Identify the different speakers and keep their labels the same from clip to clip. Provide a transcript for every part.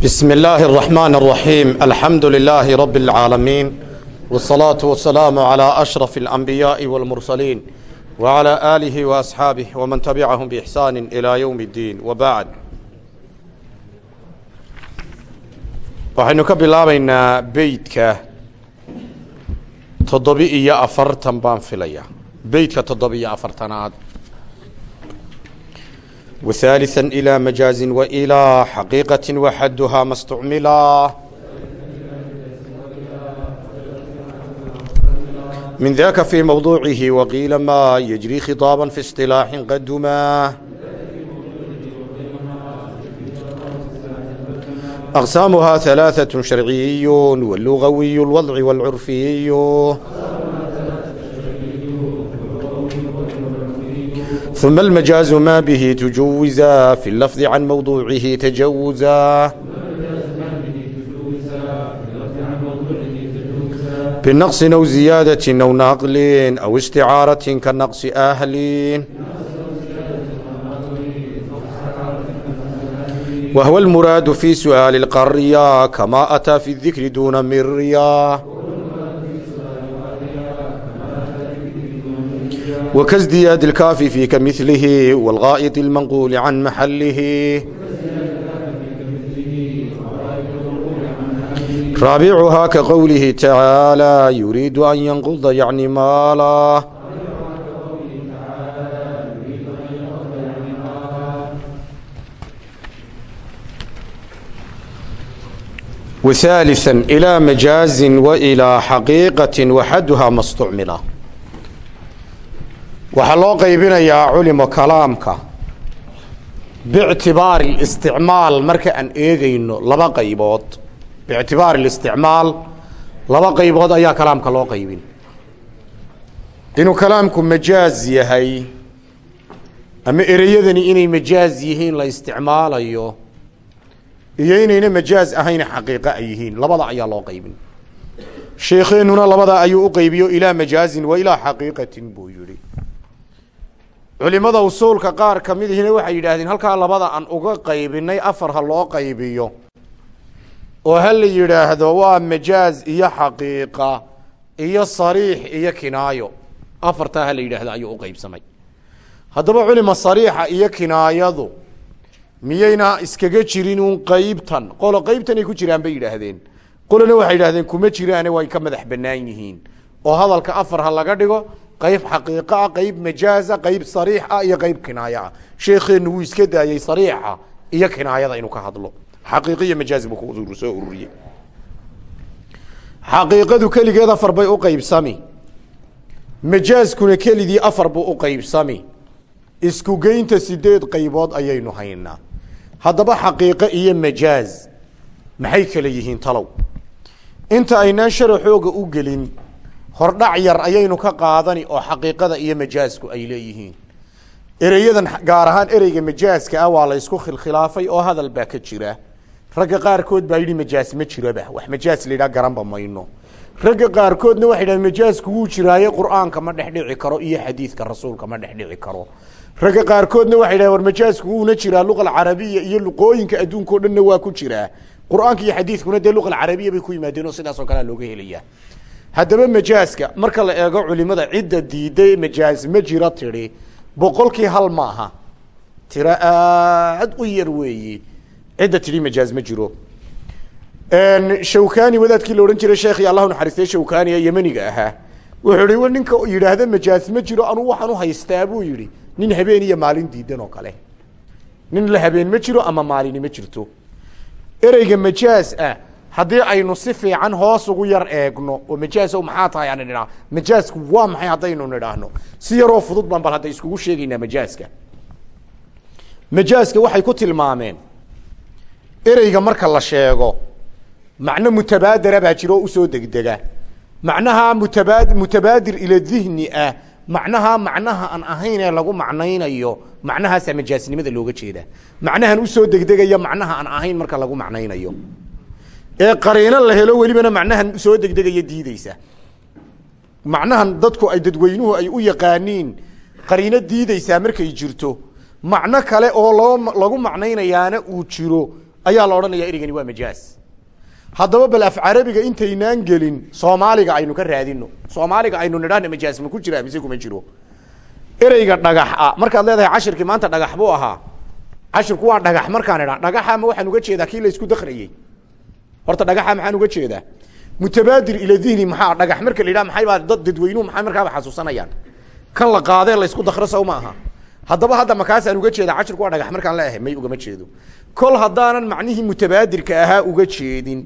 Speaker 1: بسم الله الرحمن الرحيم الحمد لله رب العالمين والصلاة والسلام على أشرف الأنبياء والمرسلين وعلى آله وأصحابه ومن تبعهم بإحسان إلى يوم الدين وبعد waxaynu ka bilaabaynaa beydka toddobi iyo afartan baan filaya beydka toddobi iyo afartanaad وثالثا إلى مجاز وإلى حقيقة وحدها ما استعملا من ذاك في موضوعه وقيل ما يجري خطابا في اصطلاح قدما أقسامها ثلاثة شرعي واللغوي الوضع والعرفي ثم المجاز ما به تجوزا في اللفظ عن موضوعه تجوزا بالنقص أو زيادة أو نقل أو استعارة كالنقص أهل وهو المراد في سؤال القرية كما أتى في الذكر دون مريا وكازدياد الكاف في كمثله والغائط المنقول عن محله رابعها كقوله تعالى يريد أن ينقض يعني مالا وثالثا إلى مجاز وإلى حقيقة وحدها ما استعمله waxaa loo qaybinayaa culimo kalaamka. Biictibaari اlisticmaal marka aan eegayno laba qaybood. Biictibaari اlisticmaal laba qaybood ayaa kalaamka loo qaybin. Inuu kalaamku majaaz yahay ama ereyadani inay majaaz yihiin la isticmaalayo iyo inayna majaaz ahayn xaqiiqo ay yihiin labada ayaa loo qaybin. Sheekeennuna labada ayuu u qaybiyo ilaa majaazin wa ilaa xaqiiqatin buu yihi culimada usuulka qaar ka mid ihina waxay yidhaahdeen halkaa labada aan uga qaybinay afar ha loo qaybiyo. Oo ha la yidhaahdo waa majaaz iyo xaqiiqa iyo sariix iyo kinaayo. Afartaa ha la yidhaahdo ayuu uqaybsamay haddaba culima sariixa iyo kinaayadu miyayna iskaga jirin uun qeybtan qolo qeybtan ay ku jiraan bay yidhaahdeen. Qolona waxay yidhahdeen kuma jiraane way ka madax banaan yihiin. Oo hadalka afar ha laga dhigo qayb xaqiiqa ah qayb majaaza qayb sariix ah iyo qayb kinaaya. Ah sheekeennu wuu iska daayey sariixa iyo kinaayada inuu ka hadlo. Xaqiiqa iyo majaaz buu ku soo ururiyey. Xaqiiqadu keligeed afar bay u qaybsami. Majaazkuna keligii afar buu u qaybsami. Isku geynta sideed qaybood ayaynu haynaa. Haddaba xaqiiqo iyo majaaz maxay kala yihiin talow? Inta aynaan sharaxooga u gelin hordhac yar ayaynu ka qaadani oo xaqiiqada iyo majaazku ay leeyihiin. Ereyadan gaar ahaan ereyga majaaska ah waa la ysku khilkhilaafay oo hadal baa ka jira. Ragga qaarkood baa yidhi majaaz ma jiroba wax majaaz la yidhaha garanba mayno. Ragga qaarkoodna waxay yidhahdeen majaazku wuu jiraaye qur'aanka ma dhexdhici karo iyo xadiidka rasuulka ma dhexdhici karo. Ragga qaarkoodna waxay yidhahdeen war majaazku wuuna jiraa luqa alcarabiya iyo luqooyinka adduunka o dhanna waa ku jiraa. Qur'aanka iyo xadiidkuna dee luqa alcarabiya bay ku yimaadeen oo sidaas kalea looga helaya haddaba majaaska marka la eego culimada cidda diiday majaaz ma jiro tidhi boqolkii hal maaha. Tiro aad u yar weeyi. Cidda tidhi majaaz ma jiro. Shawkani wadaadkii la odhan jiray sheekhi allahu naxariistay shawkani ee yemaniga ahaa wuxuu ihi ninka yidhaahda majaaz ma jiro anuu waxaan uhaystaa buu yihi nin habeen iyo maalin diidan oo kale. Nin la habeen ma jiro ama maalini ma jirto. Ereyga majaaz ah haddii aynu si fiican hoos ugu yar eegno oo majaasow maxaa tahay aan nidhaa majaasku waa maxay haddaynu nidhaahno si yaroo fudud baan bal hadda iskugu sheegaynaa majaaska majaaska waxay ku tilmaameen ereyga marka la sheego macno mutabaadira baa jiro oo u soo degdega. Macnaha mutabad mutabaadir ila dihni ah macnaha macnaha aan ahayn ee lagu macnaynayo macnahaasaa majaasnimada looga jeedaa. Macnahan u soo degdegaya macnaha aan ahayn marka lagu macnaynayo ee qariino la helo welibana macnahan soo degdegaya diideysa macnahan dadku ay dadweynuhu ay u yaqaaniin qariino diideysaa markay jirto. Macno kale oo lagu macnaynayaana uu jiro ayaa la odhanaya ereygani waa majaaz haddaba bal af carabiga intaynaan gelin soomaaliga aynu ka raadino soomaaliga aynu nidhahna majaaz ma ku jira mise kuma jiro. Ereyga dhagax a markaad leedahay cashirkii maanta dhagax buu ahaa. Cashirku waa dhagax markaan idhaa dhagaxa ma waxaan uga jeedaa kii la isku dakrayey horta dhagaxa maxaan uga jeedaa? Mutabaadir ila dihni maxaa dhagax? Marka la yidhaha maxay baa dad dadweynuhu maxay markaaba xasuusanayaan? Kan la qaadee la isku dakro saw ma aha. Haddaba hadda makaasaan uga jeedaa cashirku waa dhagax markaan leeahay may ugama jeedo. Kol haddaanan macnihii mutabaadirka ahaa uga jeedin.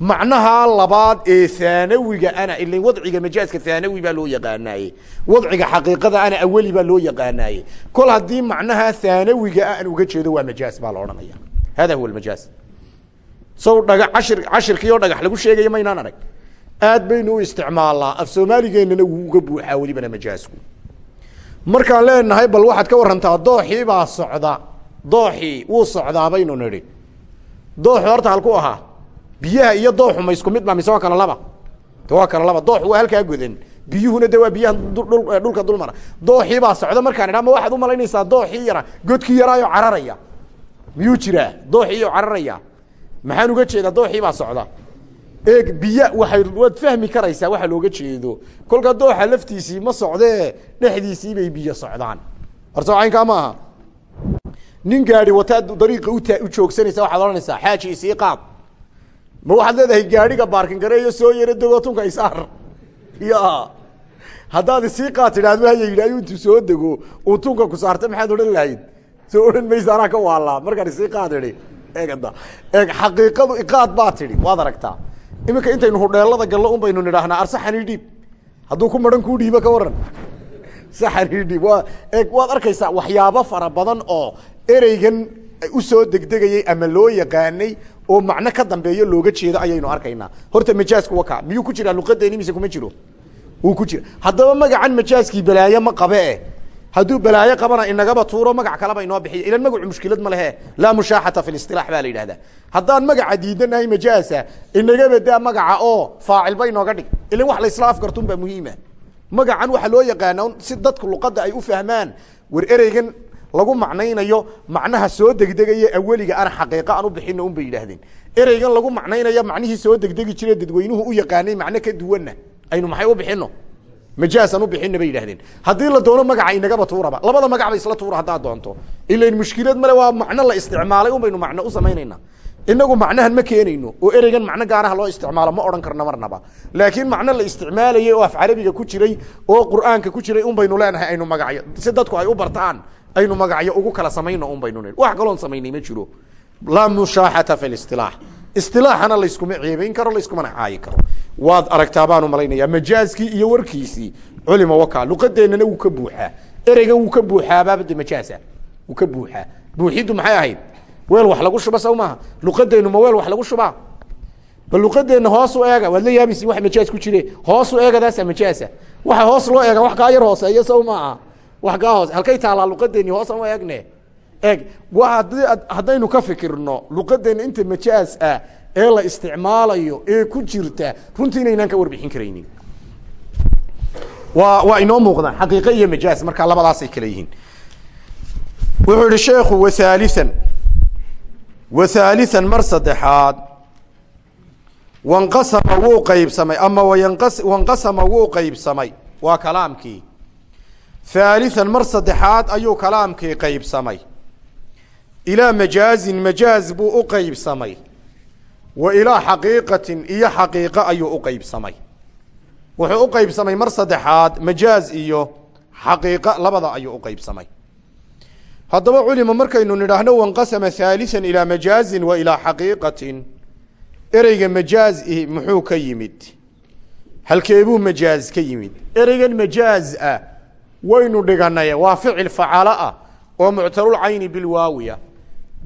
Speaker 1: Macnaha labaad ee haanawiga ana ila wadciga majaaska haanawi baa loo yaqaanaaye. Wadciga xaqiiqada ana aweli baa loo yaqaanaaye. Kol haddii macnaha haanawiga aan uga jeedo waa majaaz baa la odhanaya. Hada huwa majaaz saw dhaga cashir cashirkii oo dhagax lagu sheegaya maynaan arag. Aad baynu u isticmaalnaa. Af soomaaligeenana wuu uga buuxaa welibana majaasku markaan leenahay bal waxaad ka warantaa dooxii baa socda. Dooxii wuu socdaa baynu nidhi. Dooxu horta halku ahaa. Biyaha iyo dooxu ma isku mid ba mise waa kala laba? Waa kala laba. Dooxu waa halkaa godan. Biyuhuna de waa biyaha dhulka dulmara. Dooxii baa socda markaan idha ma waxaad umalaynaysaa dooxii yara. Godkii yaraayo cararaya. Miyuu jiraa? Dooxiiyo cararaya maxaan uga jeedaa dooxii baa socda. Eeg biyo waay waad fahmi karaysaa waxa looga jeedo. Kolka dooxa laftiisii ma socdee dhexdiisii bay biyo socdaan. Horta caynkaa ma aha. Nin gaadi wataad dariiqa uta u joogsanaysa waxaad odhanaysaa xaaji isii qaad. Ma waxaad leedahay gaadhiga baarkin soo yaro dego isaar ya haddaad isii qaad tidhaahdo haya yidhahyo intuu soo dego uu ku saarta maxaad odhan lahayd? Soo odhan maysa ka waalaa markaan isii qaad idhi eegada eeg xaqiiqadu iqaad baa tidhi waad aragtaa. Iminka intaynu hudheelada gallo un baynu nidhaahnaa arsaxanii dhiib. Hadduu ku maran kuu dhiibo ka waran saxanii dhiib. Waa eeg waad arkaysaa waxyaabo fara badan oo ereygan u soo degdegayay ama loo yaqaanay oo macno ka dambeeyo looga jeedo ayaynu arkaynaa. Horta majaasku waka miyuu ku jiraa luqadeeni mise kuma jiro? Wuu ku jira. Haddaba magacan majaaskii balaaye ma qabe e hadduu balaayo qabana inagaba tuuro magac kaleba inoo bixiya ilan magacu mushkilad ma lehe. Laa mushaaxata fi lisilaax baa la yidhahdaa haddaan magaca diidanahay majaasa inagaba daa magaca oo faacilba inooga dhig. Ilan wax la isla afgartun baa muhiima. Magacan waxaa loo yaqaana si dadku luqadda ay u fahmaan. War ereygan lagu macnaynayo macnaha soo degdegaya aweliga ana xaqiiqa aan u bixino un bay yidhaahdeen. Ereygan lagu macnaynayo macnihii soo degdegi jire dadweynuhu u yaqaanay macno ka duwanna. Aynu maxay u bixino majaasan u bixina bay yidhahdeen haddii la doono magaca inagaba tuuraba. Labada magacba isla tuura haddaad doonto. Ilain mushkilad male waa macno la isticmaalay un baynu u samaynayna inagu macnahan ma keenayno oo ereygan macno gaaraha loo isticmaalo ma odhan karno marnaba. Laakiin macno la isticmaalayay oo af carabiga ku jiray oo qur'aanka ku jiray un baynu leenahay aynu magacyo. Si dadku ay u bartaan aynu magacyo ugu kala samayno un baynu wax kaloon samaynay ma jiro. Laa mushaaxata fi lisilaax isilaaxana layskuma ceebayn karo layskumana caayi karo. Waad aragtaa baanu malaynayaa majaaskii iyo warkiisii. Culima waka luqadeennana wuu ka buuxaa. Ereygan wuu ka buuxaabaabade majaasa wuu ka buuxaa. Buuxiddu maxay ahayd? Weel wax lagu shuba saw maaha luqadeennu ma weel wax lagu shubaa. Bal luqadeenna hoosu eega waad la yaabaysi wax majaas ku jire. Hoosu eegadaasa majaasa waxa hoos loo eega wax kaa yar hooseeyo saw maaha wax kaa hoose halkay taalaa luqadeeni hoosan u eegne haddii haddaynu ka fikirno luqadeenna inta majaas ah ee la isticmaalayo ee ku jirta runtii inaynaan ka warbixin karaynin. Waa waa inoo muuqdaan xaqiiqe iyo majaas markaa labadaasay kala yihiin. Wuxuu yihi sheekhu wathaalian wathaalian mar saddexaad. Wanqasama wuu qaybsamay ama wanqas wanqasama wuu qaybsamay. Waa kalaamkii. Haalian mar saddexaad ayuu kalaamkii qaybsamay ilaa majaazin majaaz buu u qaybsamay. Wa ilaa xaqiiqatin iyo xaqiiqo ayuu u qaybsamay. Wuxuu u qaybsamay mar saddexaad majaaz iyo xaqiiqo labada ayuu u qaybsamay. Haddaba culima markaynu nidhaahno wanqasama haalian ilaa majaazin wa ilaa xaqiiqatin. Ereyga majaaz i muxuu ka yimid? Halkeebuu majaaz ka yimid? Ereygan majaaz ah waynu dhiganay waa ficil facalo ah oo muctalulcayni bilwaawiya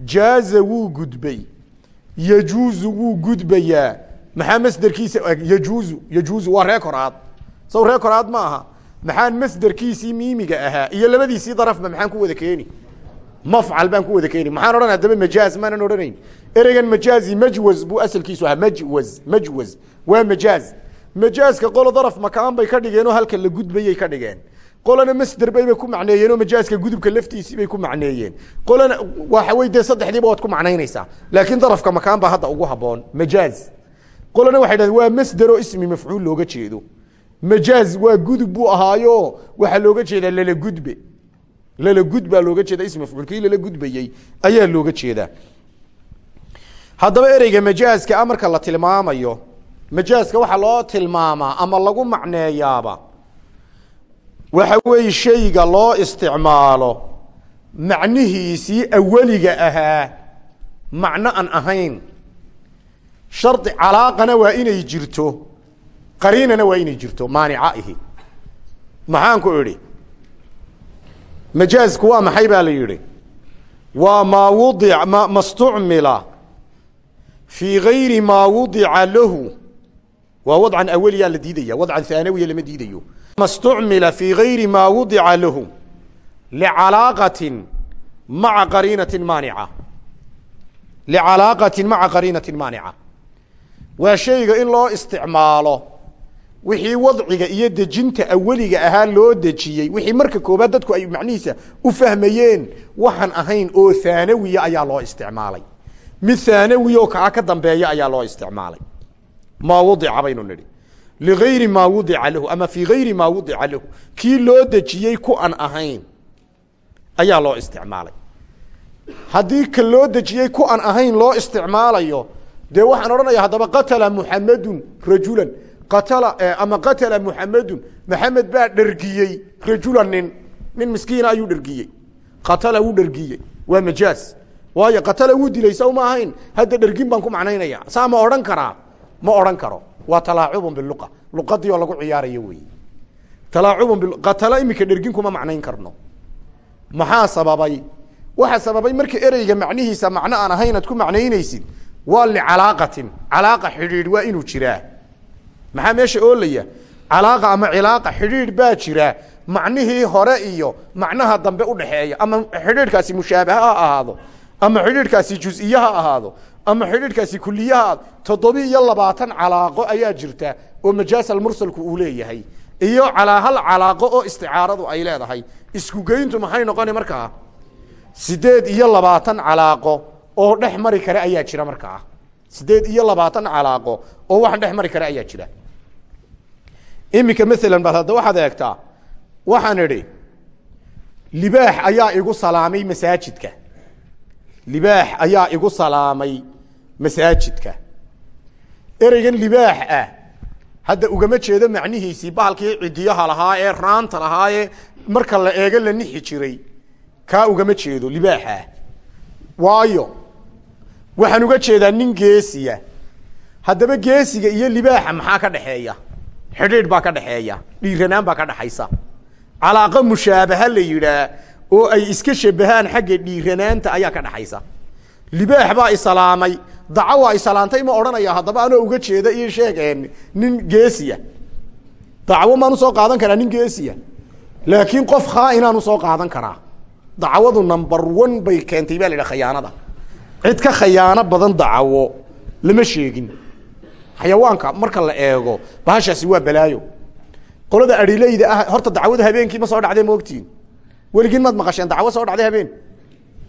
Speaker 1: jaaza wuu gudbay yajuuzu wuu gudbayaa maxaa masderkiisa yajuuzu yajuuzu waa ree koraad saw ree koraad ma aha maxaan masderkiisii miimiga ahaa iyo labadiisii darafba maxaan ku wada keeni mafcal baan ku wada keeni maxaan odhan haddaba majaaz maanan odhanayn ereygan majaazi majwaz buu asalkiisu ahaa majwaz majwaz waa majaaz majaaska qolo daraf makaan bay ka dhigeen oo halka la gudbayay qolana masder bayba ku macneeyeen oo majaaska gudubka laftiisii bay ku macneeyeen. Qolana waxa wey dee saddexdiiba waad ku macnaynaysaa. Laakiin darafka makaan baa hadda ugu haboon majaaz. Qolana waxay dhahdeen waa masder oo ismi mafcuul looga jeedo. Majaaz waa gudub buu ahaayo waxaa looga jeedaa lala gudbe. Lala gud baa looga jeeda ism mafcuul lala gudbayey ayaa looga jeedaa. Haddaba ereyga majaazka marka la tilmaamayo majaaska waxaa loo tilmaamaa ama lagu macneeyaaba waxa weeye shayga loo isticmaalo macnihiisii aweliga ahaa macno aan ahayn. Shardi calaaqana waa inay jirto qariinana waa inay jirto maanica ihi. Maxaan ku idhi? Majaazku waa maxay baa la yidhi? Waa maa wudi ma mastucmila fii gayri maa wudica lahu waa wadcan aweliyaa la diidaya wadcan haanawiya lama diidayo. Mastucmila fii gayri maa wudica lahu licalaaqatin maca qariinatin maanica. Licalaaqatin maca qariinatin maanica. Waa shayga in loo isticmaalo wixii wadciga iyo dejinta aweliga ahaa loo dejiyey wixii marka koobaad dadku ay macnihiisa u fahmayeen waxaan ahayn oo haanawiya ayaa loo isticmaalay. Mid haanawi oo ka dambeeya ayaa loo isticmaalay maa wadica baynu nidhi. Ligayri maa wudica lahu ama fii gayri maa wudica lahu. Kii loo dejiyey ku an ahayn ayaa loo isticmaalay. Haddii ka loo dejiyey ku an ahayn loo isticmaalayo dee waxaan odhanaya haddaba qatala muxamedun rajulan. Atala ama qatala muxamedun maxamed baa dhergiyey rajula nin. Nin miskiina ayuu dhergiyey qatala wuu dhergiyey waa majaaz waayo qatala wuu dilay saw ma ahayn. Hadda dhergin baan ku ma odhan karo. Waa talaacubun bilua luqadii oo lagu ciyaarayo wey talaacubun qatala iminka dhergin kuma macnayn karno. Maxaa sababay? Waxa sababay marka ereyga macnihiisa macno aan ahayn ad ku macnaynaysid waa licalaaqatin. Calaaqa xidhiidh waa inuu jiraa. Maxaa meesha oolaya calaaqa ama cilaaqa xidhiidh baa jira. Macnihii hore iyo macnaha dambe udhaxeeya ama xidhiidhkaasi mushaabaha ha ahaado. Ama xidhiidhkaasi juziye ha ahaado ama xidhiidhkaasi kuliye ha ahaado toddobi iyo labaatan calaaqo ayaa jirta oo majaasal mursalku uu leeyahay. Iyo calaa hal calaaqo oo isticaaradu ay leedahay. Isku geyntu maxay noqoni markaa sideed iyo labaatan calaaqo oo dhex mari kara ayaa jira markaa sideed iyo labaatan calaaqo oo wax dhex mari kara ayaa jira. Iminka maalan baad hadda waxaad eegtaa waxaan idhi libaax ayaa igu salaamay masaajidka. Libaax ayaa igu salaamay masaajidka. Ereygan libaax ah. Hadda ugama jeedo macnihiisii bahalkii cidiyaha lahaa ee raanta lahaa ee marka la eego la nixi jiray kaa ugama jeedo libaaxah waayo waxaan uga jeedaa nin geesiya. Haddaba geesiga iyo libaaxa maxaa ka dhexeeya xidhiidh baa ka dhexeeya dhiiranaan baa ka dhexaysa calaaqo mushaabaha la yidhaa oo ay iska shabahaan xagga dhiiranaanta ayaa ka dhexaysa libaax baa isalaamay daco waa isalaantay ma odhanaya haddaba anoo uga jeeda iyo sheegeen nin geesiya. Dacwo maan u soo qaadan karaa nin geesiya. Laakiin qof khaainaan u soo qaadan karaa. Dacwadu number one bay keentay baa la yidhaha khayaanada cid ka khayaano badan dacawo lama sheegin. Xayawaanka marka la eego bahashaasi waa balaayo. Qolada adhileyda ah horta dacwada habeenkii ma soo dhacdee maogtiin weligiin maad maqasheen dacwo soo dhacday habeen.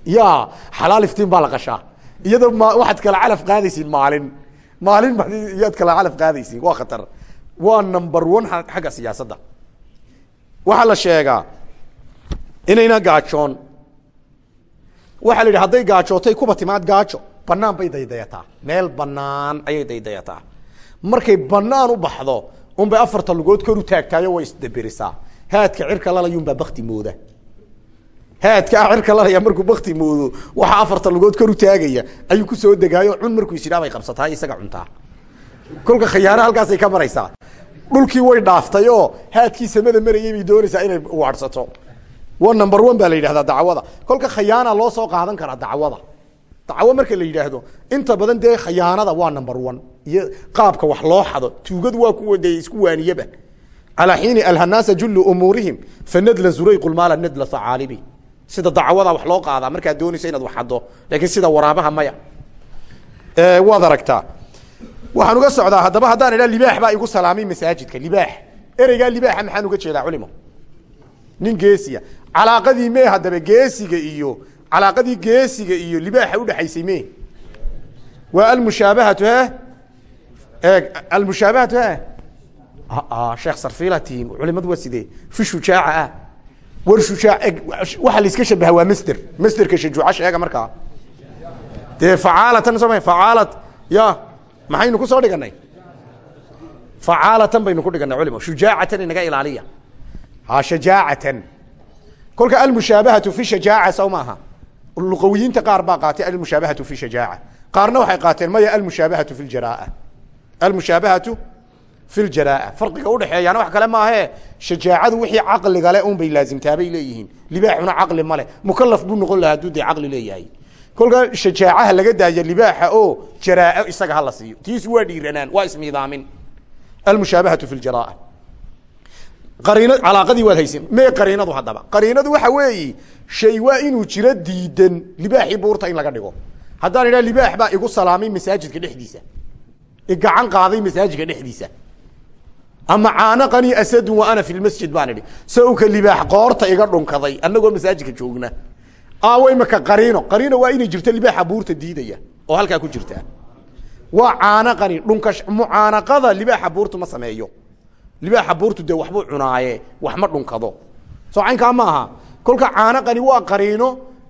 Speaker 1: Ya xalaal iftiin baa la qashaa iyadoo ma waxaad kala calaf qaadaysiin maalin. Maalin ba iyaad kala calaf qaadaysiin. Waa khatar. Waa number one xagga siyaasadda. Waxaa la sheegaa inayna gaajoon. Waxaa la yidhi hadday gaajootay kuba timaad gaajo. Banaan bay daydayataa. Meel banaan ayay daydayataa. Markay banaan u baxdo unbay afarta lugood kor u taagtaayo way isdaberisaa haadka cirka lalayunbaa bakti mooda haadka ah cirka lalaya markuu bakti moodo waxaa afarta lugood kor u taagaya ayuu ku soo degaayo cun markuu bay qabsataa isaga cuntaa. Kolka khayaano halkaasay ka maraysaa. Dhulkii way dhaaftay haadkii samada marayay bay doonaysaa inay waadhsato. Wa number one baa la yidhahdaa dacwada. Kolka khayaana loo soo qaadan karaa dacwada. Dacwo marka la yidhaahdo inta badan dee khayaanada waa number one. Iyo qaabka wax loo xado tuugadu waa kuwa dee isku waaniyaba. Calaa xiini alhanaasa jullu umuurihim fanadla zurayqu lmaala nadla hacaalibi sida dacwada wax loo qaadaa markaad doonayso inaad wax xaddo laakiin sida waraabaha maya. Waad aragtaa waxaan uga socdaa haddaba haddaan idhaa libaax baa igu salaamay masaajidka libaax. Ereygaa libaaxa maxaan uga jeedaa culimo. Nin geesiya. Calaaqadii mee haddaba geesiga iyo calaaqadii geesiga iyo libaaxa udhexaysay me waa almushaabahatu he e almushaabahatu he sheekh sarfila tihiin culimadu waa sidee? Fi shujaaca ah war shujaac waxa laiska shabaha waa master masterka shajuuca sheega markaa. Dee facaalatan soo ma facaalat ya maxaynu ku soo dhiganay facaalatan baynu ku dhiganay culimo shujaacatan inaga ilaaliya. Ha shajaacatan. Kolka almushaabahatu fi shajaaca saw maaha. Luqawiyiinta qaar baa qaatay almushaabahatu fi shajaaca. Qaarna waxay qaateen maya almushaabahatu fi ljaraa almushaabahatu fi ljaraa farqiga udhexeeyaana wax kale maahe. Shajaacadu wixii caqliga le un bay laazimtaabay leeyihiin. Libaaxuna caqli male mukalaf buu noqon lahaa hadduu dee caqli leeyahay. Kolkaa shajaacaha laga daaya libaaxa oo jaraa isaga hala siiyo. Tiisu waa dhiiranaan waa ismiidaamin. Almushaabahatu fi ljaraa qariina calaaqadii waad haysen mee qariinadu haddaba? Qariinadu waxa weeyi shay waa inuu jiro diidan. Libaaxii buurta in laga dhigo. Haddaan idhaha libaax baa igu salaamay masaajidka dhexdiisa. Igacan qaaday masaajidka dhexdiisa ama caanaqanii asadun wa ana fi lmasjid baan idhi. Sawka libaax qoorta iga dhunkaday anagoo masaajidka joogna. Aaway maka qariino. Qariino waa inay jirto libaaxa buurta diidaya oo halkaa ku jirta. Waa caanaqani dhunkash mucaanaqada libaaxa buurtu ma sameeyo. Libaaxa buurtu dee waxbuu cunaaye wax ma dhunkado. Soo ma aha kolka caanaqani waa qariino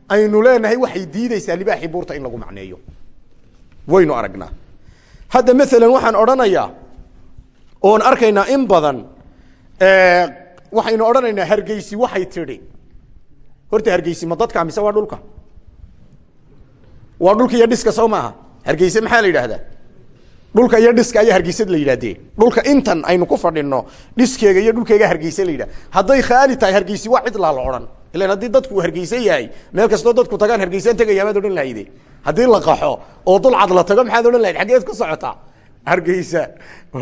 Speaker 1: aynu leenahay waxay diideysaa libaaxii buurta in lagu macneeyo. Waynu aragnaa. Hadda maalan waxaan odhanayaa oon arkaynaa in badan waxaynu odhanaynaa hargeysi waxay tidhi. Horta hargeysi ma dadka mise waa dhulka? Waa dhulka iyo dhiska soo maaha? Maxaa la yidhaahdaa? Dhulka iyo dhiska ayaa hargeysad la yidhahdee dhulka intan aynu ku fadhino dhiskeega iyo dhulkeega hargeyse la yidhah hadday khaali tahay hargeysi waa cidlaa la odhan. Ilan haddii dadku uu yahay meel kastoo dadku tagaan hargeysaan tegaya maad odhan lahayde haddii la qaxo oo dulcad la tago maxaad odhan lahayd xaggeed ku socotaa hargeysa.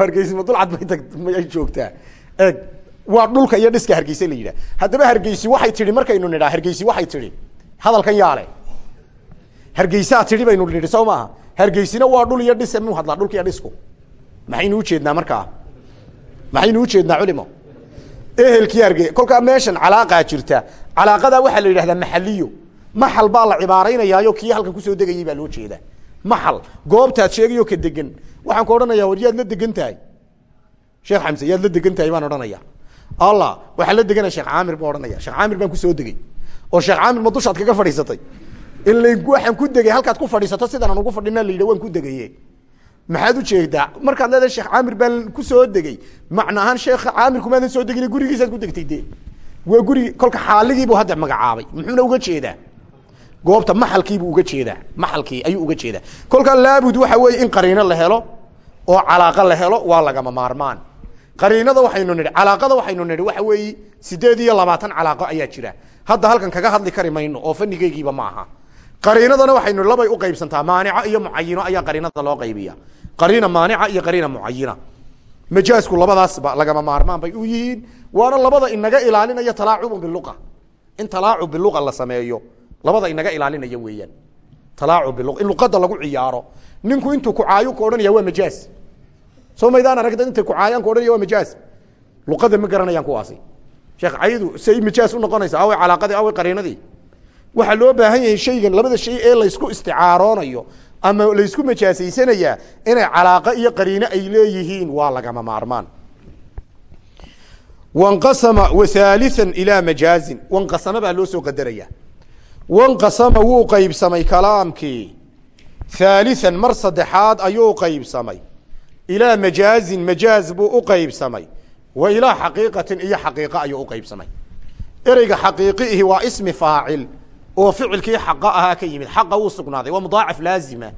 Speaker 1: Hargeysa ma dulcad bay tag may joogtaa. Eg waa dhulka iyo dhiska hargeyse la yidhah haddaba hargeysi waxay tihi markaynu nidhaa hargeysi waxay tihi hadalkan yaale. Hargeysaa tihi baynu nidhi soo hargeysina waa dhul iyo dhis mu hadlaa dhulka iyo dhisku? Maxaynu ujeednaa markaa? Maxaynu ujeednaa culimo? Ehelkii harge kolkaa meeshan calaaqaa jirta. Calaaqadaa waxaa la yidhahdaa maxaliyo maxal baa la cibaaraynayaayo kii halkan ku soo degayay baa loo jeedaa. Maxal goobtaad sheegayo ka degan waxaan ku odhanaya war la degan tahay? Sheekh xamse yaad la degan tahay baan odhanaya allah waxaan la deganaya sheekh caamir baan odhanaya sheekh caamir baan ku soo degay. Oo sheekh caamir ma dushaad kaga fadhiisatay? Ila waxaan ku degay halkaad ku fadhiisato sidaan aan fadhina la yidha waan ku degaye maxaad u jeedaa markaad leedahay sheekh caamir baan ku soo degay. Macna ahaan sheekha caamir kumaadan soo degin gurigiisaad ku degtay de waa gurigi kolka xaaligiibuu hadda magacaabay. Muxuuna uga jeedaa? Goobta maxalkiibuu uga jeedaa. Maxalkii ayuu uga jeedaa. Kolka laabud waxa weeye in qariino la helo oo calaaqa la helo waa lagama maarmaan. Qariinada waxaynu nidhi calaaqada waxaynu nidhi waxa weeye sideed iyo labaatan calaaqo ayaa jira. Hadda halkan kaga hadli kari mayno oo fanigeygiiba ma aha. Qariinadana waxaynu labay u qaybsantaa maanica iyo mucayino ayaa qariinada loo qaybiya qariina maanica iyo qariina mucayina majaasku labadaasba lagama maarmaan bay u yihiin waana labada inaga ilaalinaya talaacubun bilua in talaacub bilua la sameeyo labada inaga ilaalinaya weeyaan. Talaacub bilu in luqada lagu ciyaaro. Ninku intuu kucaayo ku odhanaya waa majaaz soo maydaan aragda intay kucaayaan ku odhanaya waa majaaz luqada ma garanayaan kuwaasi sheekh caydu say majaaz unoqonaysa awe calaaqadii awe qariinadii. Waxaa loo baahan yahay shaygan labada shay ee laysku isticaaroonayo ama laysku majaasaysanayaa inay calaaqo iyo qariino ay leeyihiin waa lagama maarmaan. Wanqasama wathaalian ilaa majaazin wanqasama baa loo soo qadaraya. Wanqasama wuu qaybsamay kalaamkii. Haalian mar saddexaad ayuu qaybsamay ilaa majaazin majaaz buu u qaybsamay. Wa ilaa xaqiiqatin iyo xaqiiqo ayuu uqaybsamay ereyga xaqiiqiihi waa ismi faacil oo ficilkii xaqa ahaa ka yimid. Xaqa wuu sugnaaday waa mudaacaf laazima.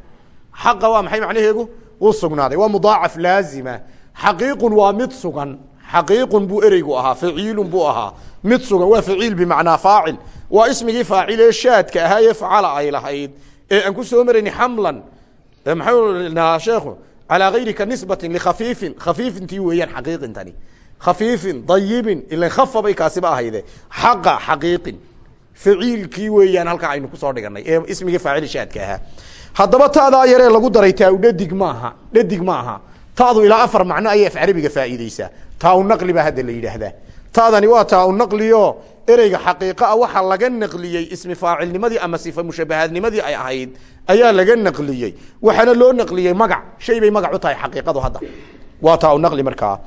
Speaker 1: Xaqa waa maxay macnaheegu? Wuu sugnaaday waa mudaacaf laazima. Xaqiiqun waa mid sugan. Xaqiiqun buu ereygu ahaa faciilun buu ahaa. Mid sugan waa faciil bimacnaa faacil. Waa ismigii faacil ee shaadka ahaa ee facala ay lahayd. Ee aan ku soo marayni xamlan maxaa sheekhu calaa gayrika nisbatin likhafiifin khafiifintii weeyaan xaqiiqintani khafiifin dayibin ilan khafa bay kaasiba ahayde xaqa xaqiiqin faciilkii weeyaan halkaa aynu ku soo dhiganay ee ismigii faacil shaadka ahaa haddaba taadaa yaree lagu daray taa dhadig maaha dhadig maaha taadu ilaa afar macno ayay af carabiga faa'iideysaa taa u naqli baa hadda la yidhaahdaa taadani waa taa u naqliyo ereyga xaqiiqa waxa laga naqliyey ismi faacilnimadii ama sifa mushabahaadnimadii ay ahayd ayaa laga naqliyey. Waxaana loo naqliyey magac. Shay bay magac u tahay xaqiiqadu hadda. Waa taa u naqli markaa.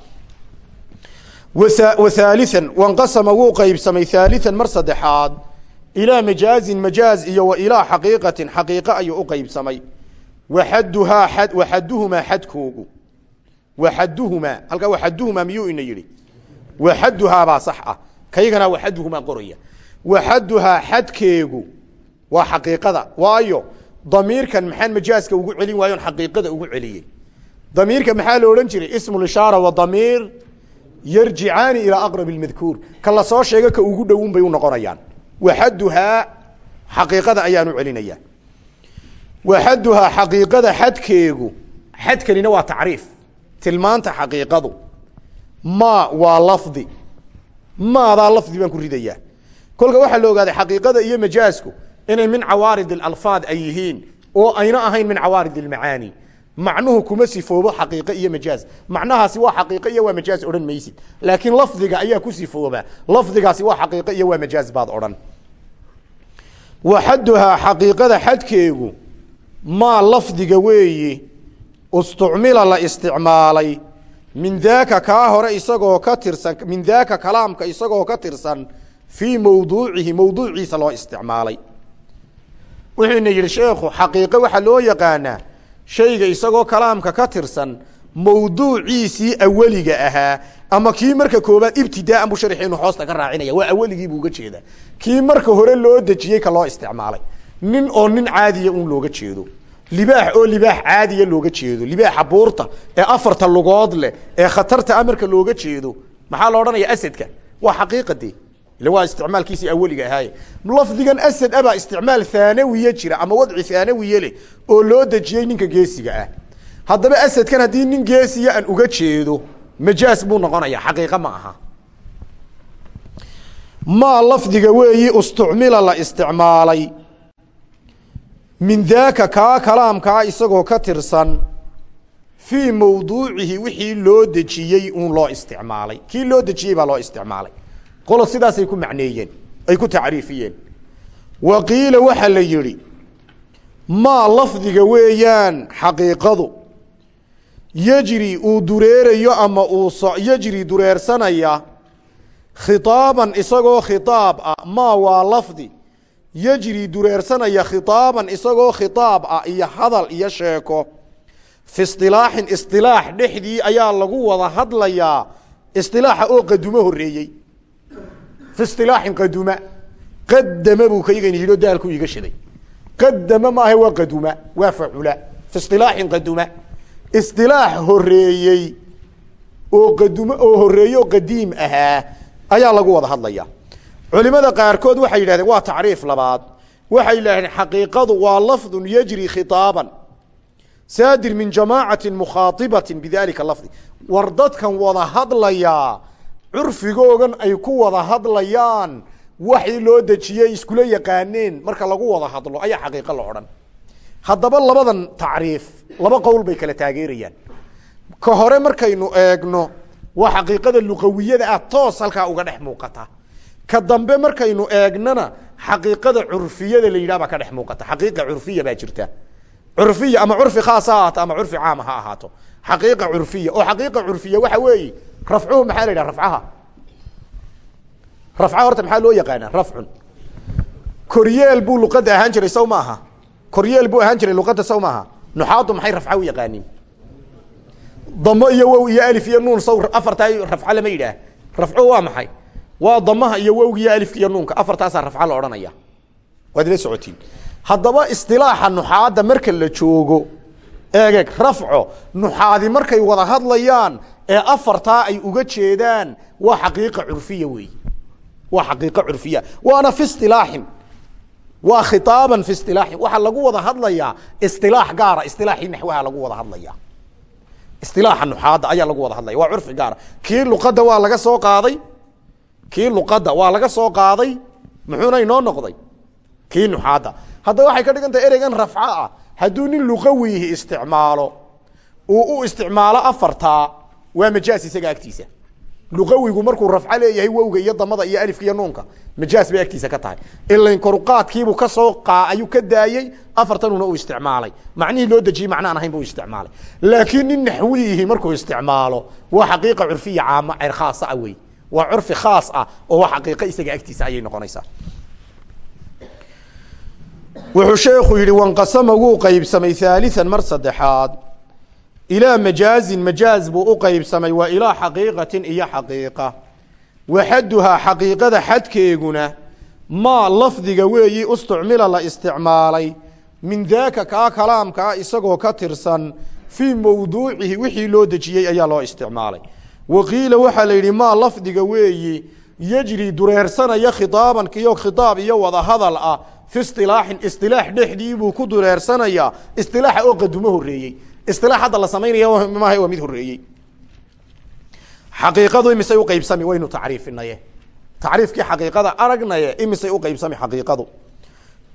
Speaker 1: Wahaalian wanqasama wuu qaybsamay haalian mar saddexaad. Ilaa majaazin majaaz iyo wa ilaa xaqiiqatin xaqiiqo ayuu u qaybsamay. Waxaduhaa a waxaduhumaa xadkoogu. Waxaduhumaa halkaa waxaduhumaa miyuu ina yidhi? Waxaduhaa baa sax ah kaygana waxaduhumaa qoraya. Waxaduhaa xadkeegu waa xaqiiqada. Waayo damiirkan maxaan majaaska ugu celin waayon xaqiiqada ugu celiyey. Damiirka maxaa la odhan jiray? Ismu ishaara wa damiir yarjicaani ilaa aqrab madkuur ka la soo sheego ka ugu dhowun bay u noqonayaan. Waxaduhaa xaqiiqada ayaan u celinaya waxaduhaa xaqiiqada xadkeegu xadkanina waa tacriif tilmaanta xaqiiqadu. Ma waa lafdi maadaa lafdi baan ku ridayaa. Kolka waxaa la ogaaday xaqiiqada iyo majaasku inay min cawaarid alfaad ay yihiin oo ayna ahayn min cawaarid almacaani. Macnuhu kuma sifoobo xaqiiqe iyo majaaz macnahaasi waa xaqiiqe iyo waa majaaz odhan maysid. Laakiin lafdiga ayaa ku sifooba lafdigaasi waa xaqiiqe iyo waa majaaz baad odhan. Waxaduhaa xaqiiqada xadkeegu maa lafdiga weeyi istucmila la min daaka kaa hore isagoo ka tirsan min daaka kalaamka isagoo ka tirsan fii mawduucihi mawduuciisa loo isticmaalay. Wuxuuna yidhi sheekhu xaqiiqe waxaa loo yaqaanaa shayga isagoo kalaamka ka tirsan mawduuciisii aweliga ahaa ama kii marka koobaad ibtidaaan buu sharxeenu hoosta ka raacinaya waa aweligii buu uga jeedaa. Kii marka hore loo dejiyey ka loo isticmaalay. Nin oo nin caadiya un looga jeedo libaax oo libaax caadiya looga jeedo. Libaaxa buurta ee afarta lugood leh ee khatarta amarka looga jeedo. Maxaa la odhanaya asadka. Waa xaqiiqadee ille waa isticmaalkiisii aweliga ahaaye lafdigan asad abaa isticmaal haanawiye jira ama wadci haanawiye leh oo loo dejiyey ninka geesiga ah. Haddaba asadkan haddii nin geesiya aan uga jeedo majaas buu noqonaya xaqiiqa ma aha. Maa lafdiga weeyi istucmila la isticmaalay min daaka kaa kalaamkaa isagoo ka tirsan fii mawduucihi wixii loo dejiyey uun loo isticmaalay. Kii loo dejiyey baa loo isticmaalay. Qolo sidaasay ku macneeyeen ay ku tacriifiyeen. Wa qiila waxaa la yidhi maa lafdiga weeyaan xaqiiqadu yejri uu dureerayo ama uu yejri dureersanaya khitaaban isagoo khitaab ah. Maa waa lafdi yejri dureersanaya khitaaban isagoo khitaab ah iyo hadal iyo sheeko. Fi isilaaxin isilaax dhexdii ayaa lagu wada hadlayaa isilaaxa oo qadumo horeeyey fi isilaaxin qaduma qadama buu kaygani yidhi o daalku iga shiday qadama maaha waa qaduma waa facula. Fi isilaaxin qaduma isilaax horeeyey oo qadumo oo horeeye oo qadiim ahaa ayaa lagu wada hadlaya culimada qaarkood waxay yidhahdeen waa tacriif labaad. Waxay yidhahdeen xaqiiqadu waa lafdun yejri khitaaban saadir min jamaacati mukhaaibatin bidalika lafdi. War dadkan wada hadlayaa curfigoogan ay ku wada hadlayaan waxii loo dejiyey iskula yaqaaneen marka lagu wada hadlo ayaa xaqiiqo la odhan. Haddaba labadan tacriif laba qowl bay kala taageerayaan. Ka hore markaynu eegno waa xaqiiqada luqawiyada ah toos halkaa uga dhex muuqata ka dambe markaynu eegnana xaqiiqada curfiyada la yidhah baa ka dhex muuqata. Xaqiiqa curfiya baa jirta. Curfiya ama curfi khaas ha ahaato ama curfi caama ha ahaato. Xaqiiqa curfiya oo xaqiiqa curfiya waxa weeye rafcuhu maxaa la yidhaha rafcaha. Rafcaha horta maxaa loo yaqaanaa? Rafcun. Koryeel buu luqadda ahaan jiray saw maaha. Koryeel buu ahaan jiray luqadda saw maaha. Nuxaadu maxay rafca u yaqaaniin? Damo iyo wow iyo alif iyo nuun saw afartaa rafca lama yidhaah. Rafcu waa maxay waa damaha iyo wowga iyo alifka iyo nuunka. Afartaasaa rafca la odhanaya. Waad ila socotiin. Haddaba istilaaxa nuxaadda marka la joogo eegeg rafco nuxaadi markay wada hadlayaan ee afartaa ay uga jeedaan waa xaqiiqa curfiya weey. Waa xaqiiqa curfiya. Waana fi istilaaxin. Waa khitaaban fi istilaaxin. Waxaa lagu wada hadlayaa istilaax gaara istilaaxii naxwaha lagu wada hadlaya istilaaxa nuxaadda ayaa lagu wada hadlaya waa curfi gaara. Kii luqadda waa laga soo qaaday kii luqadda waa laga soo qaaday muxuuna inoo noqday? Kii nuxaadda. Haddaba waxay ka dhigan tahay ereygan rafco ah. Hadduu nin luqawihi isticmaalo uu u isticmaalo afartaa waa majaas isaga agtiisa. Luqawigu markuu rafco leeyahay wowga iyo damada iyo alifka iyo nuunka majaas bay agtiisa ka tahay. Ilain koruqaadkiibuu ka soo qaa ayuu ka daayey afartanuna uu isticmaalay. Macnihii loo dejiyey macnaan ahayn buu isticmaalay. Laakiin nin naxwiyihi markuu isticmaalo waa xaqiiqa curfiya caama cer khaasa ah wey waa curfi khaas ah oo waa xaqiiqo isaga agtiisa ayay noqonaysaa. Wuxuu sheekhu yihi wanqasama wuu qaybsamay haalian mar saddexaad. Ilaa majaazin majaaz buu u qaybsamay wa ilaa xaqiiqatin iyo xaqiiqa. Wa xaduhaa xaqiiqada xadkeeguna maa lafdiga weeyi ustucmila la isticmaalay. Min daaka kaa kalaamkaa isagoo ka tirsan fii mawduucihi wixii loo dejiyey ayaa loo isticmaalay wa qiila waxaa la yidhi maa lafdiga weeyi yejri dureersanaya khitaaban kiyo khitaab iyo wada hadal ah. Fi istilaaxin istilaax dhexdii buu ku dureersanayaa istilaaxa oo qadumo horeeyey isilaax hadda la samaynaya maaha waa mid horeeyey xaqiiqadu imisay uqaybsami waynu tacriifinaye. Tacriifkii xaqiiqada aragnaye imisay uqaybsami xaqiiqadu.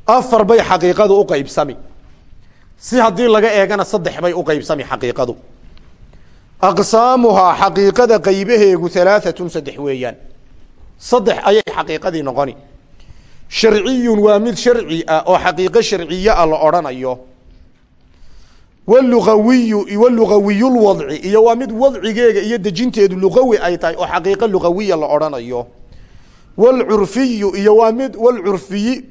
Speaker 1: Afar bay xaqiiqadu uqaybsami si haddii laga eegana saddex bay uqaybsami xaqiiqadu aqsaamuhaa xaqiiqada qaybaheegu halaaatun saddex weeyaan. Saddex ayay xaqiiqadii noqoni. Sharciyun waa mid sharci ah oo xaqiiqo sharciye ah la odhanayo. Wluawiyu walugawiyu lwadci iyo waa mid wadcigeega iyo dejinteedu lugawi ay tahay oo xaqiiqo lugawiya la odhanayo. Wlcurfiyu iyo waa mid wlcurfiyi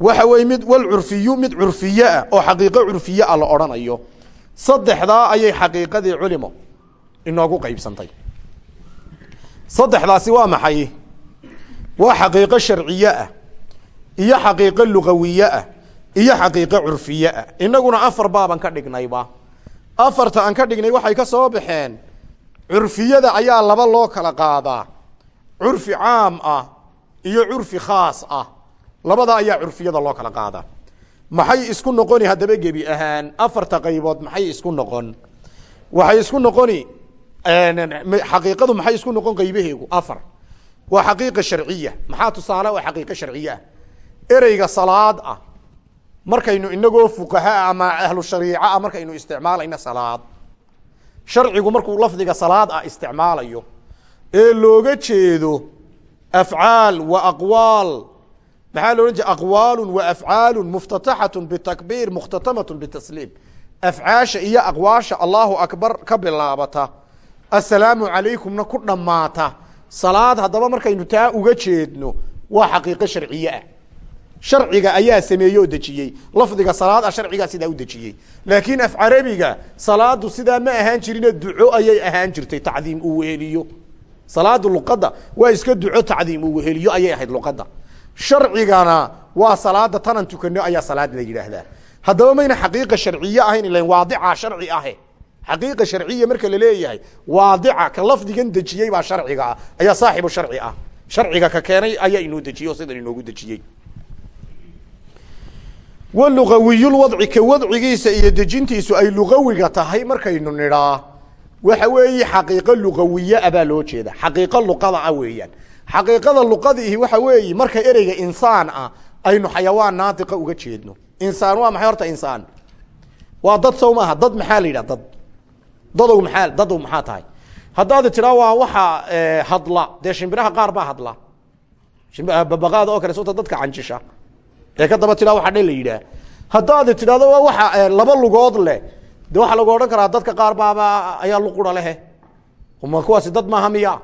Speaker 1: waxa wey mid wlcurfiyu mid curfiye ah oo xaqiiqo curfiye ah inoogu qaybsantay. Saddexdaasi waa maxay? Waa xaqiiqo sharciye ah iyo xaqiiqo lugawiye ah iyo xaqiiqo curfiye ah. Inaguna afar baaban ka dhignayba afarta aan ka dhignay waxay ka soo baxeen curfiyada ayaa laba loo kala qaadaa. Curfi caam ah iyo curfi khaas ah. Labada ayaa curfiyada loo kala qaadaa. Maxay isku noqoni haddaba gebi ahaan? Afarta qaybood maxay isku noqon? Waxay isku noqoni xaqiiqadu maxay isku noqon qaybaheegu? Afar. Waa xaqiiqa sharciya. Maxaa tusaale oo xaqiiqo sharciye ah salaad ah. Markaynu inagoo fuqahaa ama ahlu shariica ah markaynu isticmaalayno salaad. Sharcigu markuu lafdiga salaad ah isticmaalayo ee looga jeedo afcaal wa aqwaal. Maxaa lo odhan aqwaalu wa afcaalu muftataxatu bitakbiir mukhtatamat bitasliim. Afcaasha iyo aqwaasha allahu akbar ka bilaabata assalaamu calaykumna ku dhammaata. Salaad haddaba markaynu taa uga jeedno waa xaqiiqo sharciye ah. Sharciga ayaa sameeye oo dejiyey. Lafdiga salaad ah sidaa u dejiyey. Laakiin af carabiga salaadu sidaa ma ahaan jirine duco ayay ahaan jirtay tacdiim uu weheliyo. Salaada luqadda waa iska duco tacdiim uu weheliyo ayay ahayd luqadda. Sharcigana waa salaada tanan tukano ayaa salaad la yidhaahdaa. Haddaba mayna xaqiiqa sharciye ahayn ilan waadica sharci ahe xaqiiqa sharciya marka la leeyahay waadica ka lafdigan dejiyey baa sharciga ah. Ayaa saaxibu sharci ah. Sharciga ka keenay ayaa inoo dejiyey sidan inoogu dejiyey. Waluqawiyulwadci ka wadcigiisa iyo dejintiisu ay luqawiga tahay markaynu nidhaa. Waxa weeye xaqiiqo luqawiye a baa loo jeeda xaqiiqo luqada ah weeyaan. Xaqiiqada luqadiihi waxa weeye marka ereyga insaan ah aynu xayawaan naatiqa uga jeedno. Insaan waa maxay horta insaan? Waa dad sow maaha dad maxaa la yidhaha dad dadow maxaa dadow maxaa tahay? Haddaad tiraa waa waxa hadla. Dee shimbiraha qaar baa hadla. Babaqaada oo kale sota dadka canjisha ee ka daba tiraa waxa dhe la yidhaah. Haddaad tidhahdo waa waxa laba lugood leh. De waxaa lagu odhan karaa dadka qaar baaba ayaa luqura lehe. Ma kuwaasi dad maaha miya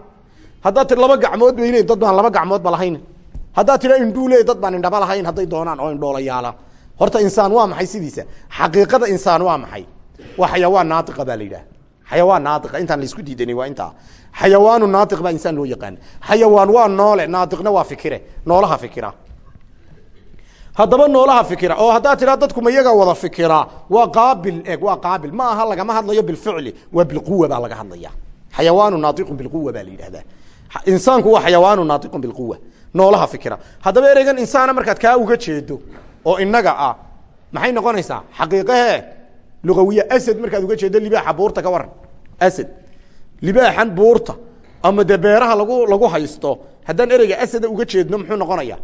Speaker 1: haddaad laba gacmood leeyiin dad baan laba gacmoodba lahayn. Haddaad tidha indhuu dad baan indhaba lahayn hadday doonaan oo indhoolayaala horta insaan waa maxay sidiisa? Xaqiiqada insaan waa maxay? Waa xayawaan naaiqa baa la yidhaha xayawaan naaiqa intaan la isku diidanay waa intaa. Xayawaanu naaiq baa insaan loo yaqaana xayawaan waa noole naaiqna waa fikire. Noolaha fikira. Haddaba noolaha fikira oo haddaad tidhaa dadku ma iyaga wada fikira waa qaabil eg waa qaabil. Ma aha lagama hadlayo bilficli waa bilquwa baa laga hadlaya xayawaanu naaiqun bilquwa baa la yidhahdaa insaanku waa xayawaanu naaiqun bilquwa. Noolaha fikira. Haddaba ereygan insaana markaad kaa uga jeedo oo inaga ah maxay noqonaysaa? Xaqiiqahe lugawiya asad markaad uga jeedo libaaxa buurta ka waran asad libaaxan buurta ama beeraha lagu lagu haysto haddaan ereyga asada uga jeedno muxuu noqonaya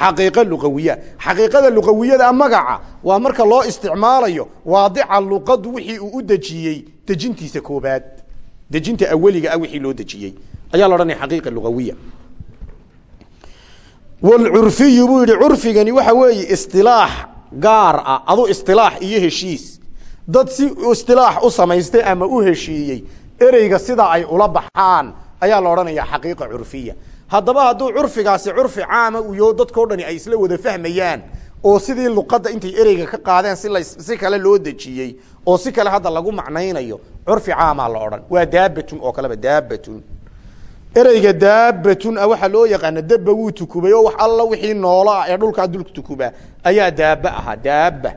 Speaker 1: xaqiiqa luqawiya xaqiiqada luqawiyada magaca waa marka loo isticmaalayo waadica luqadu wixii uu u dejiyey dejintiisa koobaad dejinta aweliga ah wixii loo dejiyey ayaa la odhanaya xaqiiqa lugawiya walcurfiyu buu yidhi curfigani waxa weeye istilaax gaar ah adu istilaax iyo heshiis dad si istilaax u samaystay ama u heshiiyey ereyga sida ay ula baxaan ayaa la odhanaya xaqiiqa curfiya. Haddaba hadduu curfigaasi curfi caama u yaho dadkao dhani ay isla wada fahmayaan oo sidii luqadda intay ereyga ka qaadeen si la si kale loo dejiyey oo si kale hadda lagu macnaynayo curfi caamaa la odhan. Waa daabatun oo kaleba daabatun ereyga daabatun ah waxaa loo yaqaana daba wuu tukubay oo wax alla wixii noolo ah ee dhulkaa dulka tukuba ayaa daaba ahaa daaba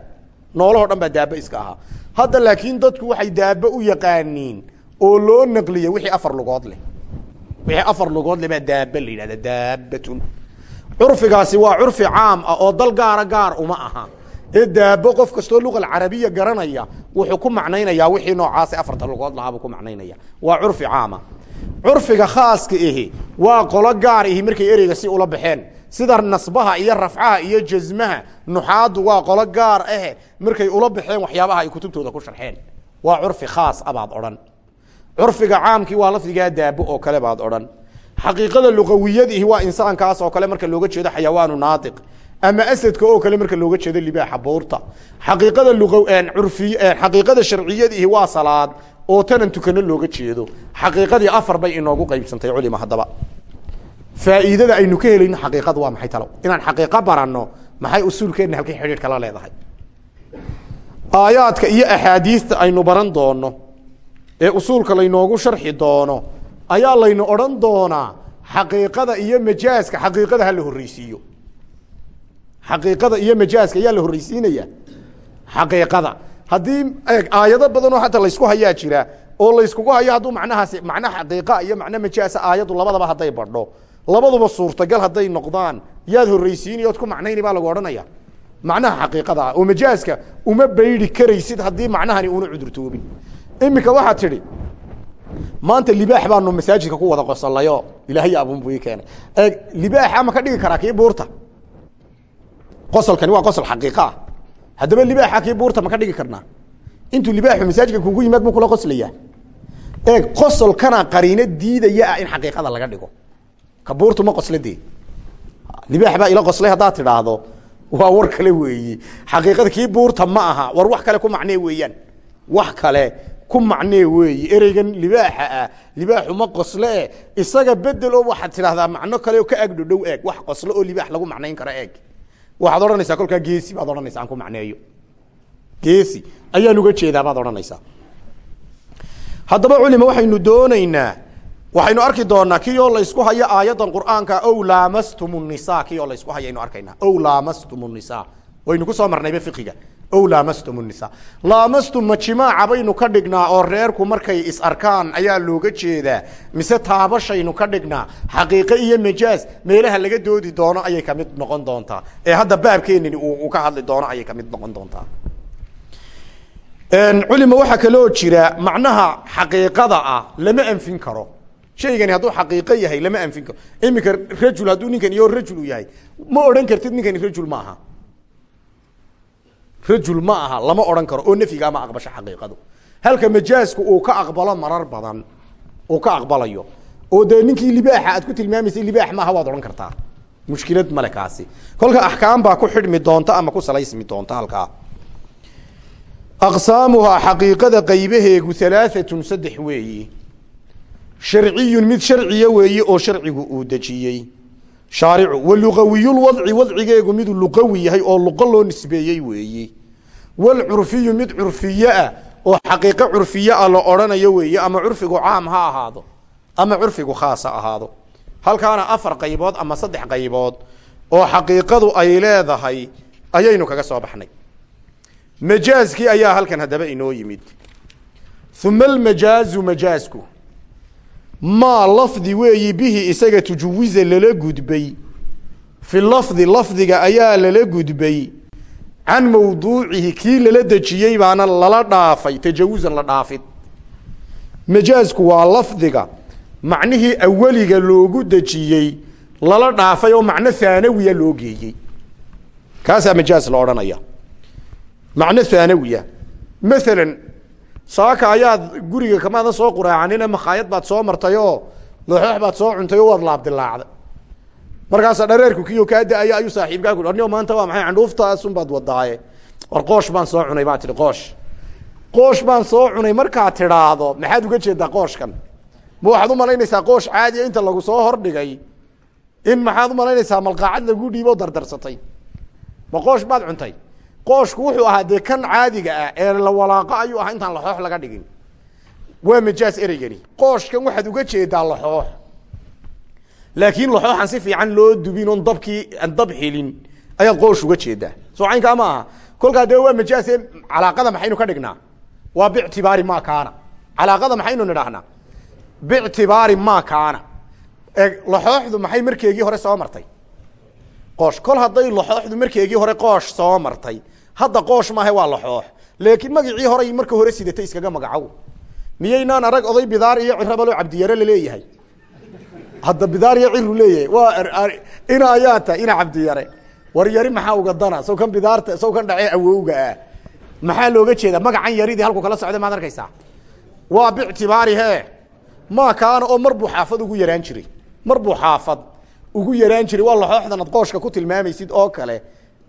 Speaker 1: noolahoo dhan baa daaba iska ahaa hadda laakiin dadku waxay daaba u yaqaaniin oo loo naqliya wixii afar lugood leh. Wixii afar lugood leh baa daaba la yidhahda daabatun curfigaasi waa curfi caam ah oo dal gaara gaar uma aha. Ee daabo qof kastoo luqa carabiya garanaya wuxuu ku macnaynayaa wixii noocaasi afarta lugood lahaabuu ku macnaynaya waa curfi caama. Curfiga khaaska ahi waa qolo gaar ihi markay ereyga si ula baxeen sida nasbaha iyo rafcaha iyo jasmaha nuxaadu waa qolo gaar ahe markay ula baxeen waxyaabaha ay kutubtooda ku sharxeen. Waa curfi khaas a baad odhan. Curfiga caamkii waa lafdigaa daabo oo kale baad odhan. Xaqiiqada luqawiyadihi waa insaankaas oo kale marka looga jeedo xayawaanu naatiq ama asadka oo kale marka looga jeedo libaaxa buurta. Xaqiiqada luurfi xaqiiqada sharciyadihi waa salaad oo tanan tukano looga jeedo. Xaqiiqadii afar bay inoogu qaybsantay culima haddaba faa'iidada aynu ka helayno xaqiiqada waa maxay talo? Inaan xaqiiqo baranno maxay usuulkeenna halkay xidhiidh kala leedahay? Aayaadka iyo axaadiista aynu baran doono ee usuulka laynoogu sharxi doono ayaa laynu odhan doonaa xaqiiqada iyo majaaska xaqiiqada ha la horreysiiyo xaqiiqada iyo majaaska ayaa la horreysiinaya xaqiiqada. Haddii aayado badanoo hata laysku hayaa jira oo layskugu hayo hadduu macnahaasi macna xaqiiqa iyo macno majaasa aayaddu labadaba hadday badho labaduba suurtagal hadday noqdaan. Yaad horreysiini ood ku macnayni baa lagu odhanaya. Macnaha xaqiiqada ah oo majaaska uma baydi karaysid haddii macnahani una cudurtoobin. Iminka waxaad tidhi maanta libaax baanu masaajidka ku wada qosallayo. Ilaahay abunbu ii keenay. Eeg libaaxa ma ka dhigi karaa kii buurta? Qosolkani waa qosol xaqiiqa ah. Haddaba libaaxa kii buurta ma ka dhigi karnaa intuu libaaxu masaajidka kugu yimaad mu kula qoslayaa. Eeg qosolkana qariino diidaya ah in xaqiiqada laga dhigo ka buurtu ma qosla dee libaax baa ila qoslay haddaad tidhaahdo. Waa war kale weeyi. Xaqiiqada kii buurta ma aha. War wax kale ku macnee weeyaan. Wax kale ku macnee weeyi. Ereygan libaaxa ah libaaxu ma qosle isaga bedel oo waxaad tidhahdaa macno kale oo ka agdhodhow eeg. Wax qoslo oo libaax lagu macnayn karo eeg. Waxaad odhanaysaa kolkaa geesi baad odhanaysa aan ku macneeyo. Geesi. Ayaan uga jeedaa baad odhanaysaa haddaba culima waxaynu doonaynaa waxaynu arki doonaa kii oo laysku hayo aayadan qur'aanka ow laamastum nisa kii oo laysku hayaynu arkayna. Ow laamastum nisa waynu ku soo marnayba fiqiga. Ow laamastum nisa laamastum ma jimaaca baynu ka dhignaa oo reerku markay is arkaan ayaa looga jeedaa. Mise taabashaynu ka dhignaa. Xaqiiqe iyo majaaz meelaha laga doodi doono ayay ka mid noqon doontaa. Ee hadda baabkeenani uu ka hadli doono ayay ka mid noqon doontaa. Culima waxaa kaloo jira macnaha xaqiiqada ah lama anfin karo shaygani hadduu xaqiiqo yahay lama anfin karo iminka rajul hadduu ninkan iyo rajul u yahay ma odhan kartid ninkani rajul ma aha. Rajul ma aha lama odhan karo oo nafyigaa ma aqbasho xaqiiqadu. Halka majaasku uu ka aqbalo marar badan uu ka aqbalayo oo dee ninkii libaaxa aad ku tilmaamaysay libaax maaha waad odhan kartaa. Mushkilad male kolka axkaam baa ku xidhmi doonta ama ku salaysmi doonta halkaa aqsaamuhaa xaqiiqada qaybaheegu alaaatun saddex weeyi sharciyun mid sharciya weeye oo sharcigu uu dejiyey. Shaaricu waluqawiyulwadci wadcigeegu miduu luqawi yahay oo luqo loo nisbeeyey weeyi walcurfiyu mid curfiye ah oo xaqiiqo curfiye ah la odhanayo weeye ama curfigu caam ha ahaado ama curfigu khaas ha ahaado. Halkaana afar qaybood ama saddex qaybood oo xaqiiqadu ay leedahay ayaynu kaga soo baxnay. Majaaskii ayaa halkan haddaba inoo yimid. Uma almajaazu majaasku maa lafdi weeyi bihi isaga tujuwiza lala gudbay. Fi lafdi lafdiga ayaa lala gudbay. Can mawduucihi kii lala dejiyey baana lala dhaafay tajawuzan la dhaafid. Majaasku waa lafdiga. Macnihii aweliga loogu dejiyey lala dhaafay oo macno haanawiya loo geeyey. Kaasaa majaas la odhanaya. Macno haanawiya maalan saaka ayaad guriga kamaadan soo quraacanine makhaayad baad soo martay oo looxoox baad soo cuntay oo waad laabdilaacday markaasaa dhareerku kiyo kaa da'aya ayuu saaxiibkaa ku arnio maanta waa maxay candhuuftaasun baad wadaaye. War qoosh baan soo cunay baa tihi qoosh. Qoosh baan soo cunay markaad tidhaahdo maxaad uga jeedaa qooshkan? Ma waxaad umalaynaysaa qoosh caadiya inta lagu soo hordhigay in maxaad umalaynaysaa malqaacad lagu dhiibo dardarsatay? Ma qoosh baad cuntay qooshku wuxuu ahaa dee kan caadiga ah ee la walaaqo ayuu ahaa intaan laxoox laga dhigin. Waa majaas ereygani qooshkan waxaad uga jeedaa laxoox. Laakiin laxooxan si fiican loo dubin oon dabkii aan dab helin ayaad qoosh uga jeedaa. Soo caynkaa ma aha? Kolkaa dee waa majaase calaaqada maxaynu ka dhignaa? Waa bictibaari ma kaana. Calaaqada maxaynu nidhaahnaa bictibaari ma kaana. Laxooxdu maxay markeegii hore soo martay qoosh kol hadday laxooxdu markeegii hore qoosh soo martay. Hadda qoosh maaha waa laxoox laakiin magacii horay marka hore sidatay iskaga magacow miyaynaan arag oday bidaar iyo cirabalo cabdiyare la leeyahay hadda bidaar iyo ciru leeyahay. Waa ina ayaa ina cabdiyare. War yari maxaa uga dana? Saw kan bidaarta saw kan dhacee awowga ah. Maxaa looga jeeda? Magacan yaridii halku kala socda maad arkaysaa? Waa bictibaari he ma kaana oo mar buu xaafad ugu yaraan jiray. Mar buu xaafad ugu yaraan jiray waa laxooxdan ad qooshka ku tilmaamaysid oo kale.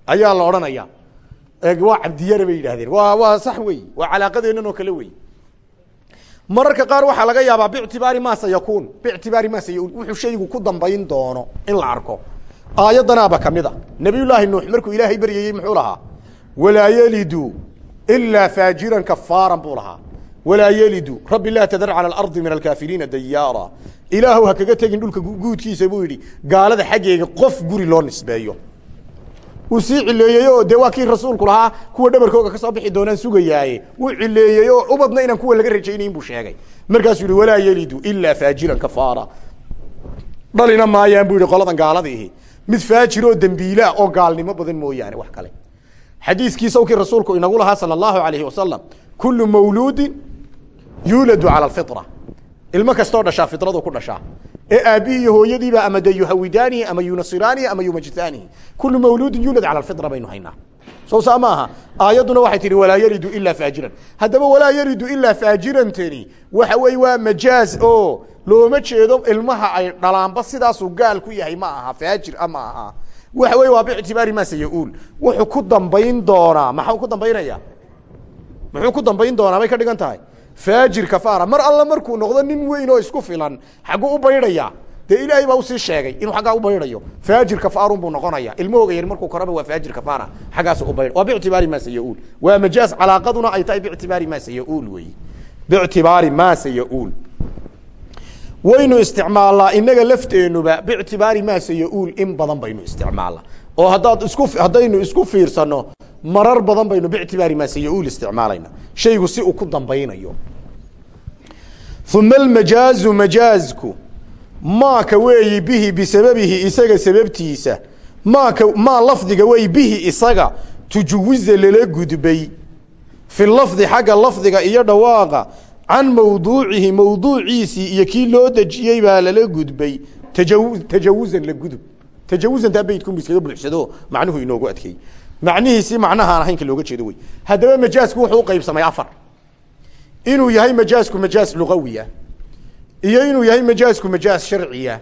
Speaker 1: Ayaa la odhanaya. Waa cabdiyare bay yidhahdeen waa waa sax wey. Waa calaaqadeennan kale wey. Mararka qaar waxaa laga yaabaa bictibaari ma sayakuun. Bictibaari ma saya wuxuu shaygu ku dambayn doono in la arko. Aayadanaaba ka mid a nabiy llaahi nuux markuu ilaahay baryayey muxuu lahaa? Walaa yelidu ilaa faajiran kafaaran buu lahaa. Walaa yelidu rabbi laa tadar cala alardi min alkaafiriina dayaara ilaahu ha kaga tegin dhulka guudkiisa buu yidhi gaalada xaggeega qof guri loo nisbeeyo. Uu sii cileeyey oo dee waa kii rasuulku lahaa? Kuwa dhabarkooga ka soo bixi doonaan sugayaaye. Wuu cileeyey oo ubadna inaan kuwa laga rajaynayn buu sheegay. Markaasuu yihi walaa yelidu ilaa faajiran kafaara. Dhalina maayaan buu yihi qoladan gaaladiihi mid faajir oo dembiilaa oo gaalnimo badan mooyaane wax kale. Xadiiskii sawkii rasuulku inagu lahaa sala allahu alayhi wasalam kullu mawluudin yuuladu cala alfitra ilmo kastoo dhashaa fitradu ku dhashaa. Ee aabihii iyo hooyadiiba ama de yuhawidaanihi ama yunasiraanihi ama yumajitaanihi kullu mawluudin yuulad cala alfitra baynu haynaa. Soo saa ma aha. Aayadduna waxay tihi walaa yalidu ilaa faajiran. Haddaba walaa yalidu ilaa faajirantani waxa weeye waa majaaz oo looma jeedo ilmaha ay dhalaanba sidaasuu gaal ku yahay ma aha faajir a ma aha. Waxa weye waa bictibaari ma sayaul wuxuu ku dambayn doonaa. Maxau ku dambaynaya? Muxuu ku dambayn doonaa? Bay ka dhigan tahay faajir kafaara mar alla markuu noqdo nin weyn oo isku filan xagguu u baydhaya. Dee ilaahay baa u sii sheegay inuu aggaa u baydhayo. Faajir kafaarun buu noqonaya ilmahooga yar markuu koraba waa faajir kafaara xaggaasu u baydh waa bictibaari ma sayaul waa majaaz calaaqaduna ay tahay bictibaari ma sayaul wey. Bictibaari ma sayaul waynu isticmaalnaa inaga lafteenuba bictibaari ma sayaul in badan baynu isticmaalnaa. Oo haddaad isku haddaynu isku fiirsano marar badan baynu bictibaari ma sayaul isticmaalayna. Shaygu si uu ku dambaynayo. Uma almajaazu majaazku maaka weeyi bihi bisababihi isaga sababtiisa? Maaka maa lafdiga wey bihi isaga tujuwiza lala gudbay? Fi lafdi xagga lafdiga iyo dhawaaqa can mawduucihi mawduuciisii iyo kii loo dejiyey baa lala gudbay. Tajaw tajawuzan la gudub. Tajawuzantaa beydkunbu iskaga buuxsado macnuhu inoogu adkeey macnihiisi macnahaan ahaynka looga jeedo wey haddaba majaasku wuxuu uqaybsamay afar. Inuu yahay majaasku majaas lugawiya iyo inuu yahay majaasku majaas sharciya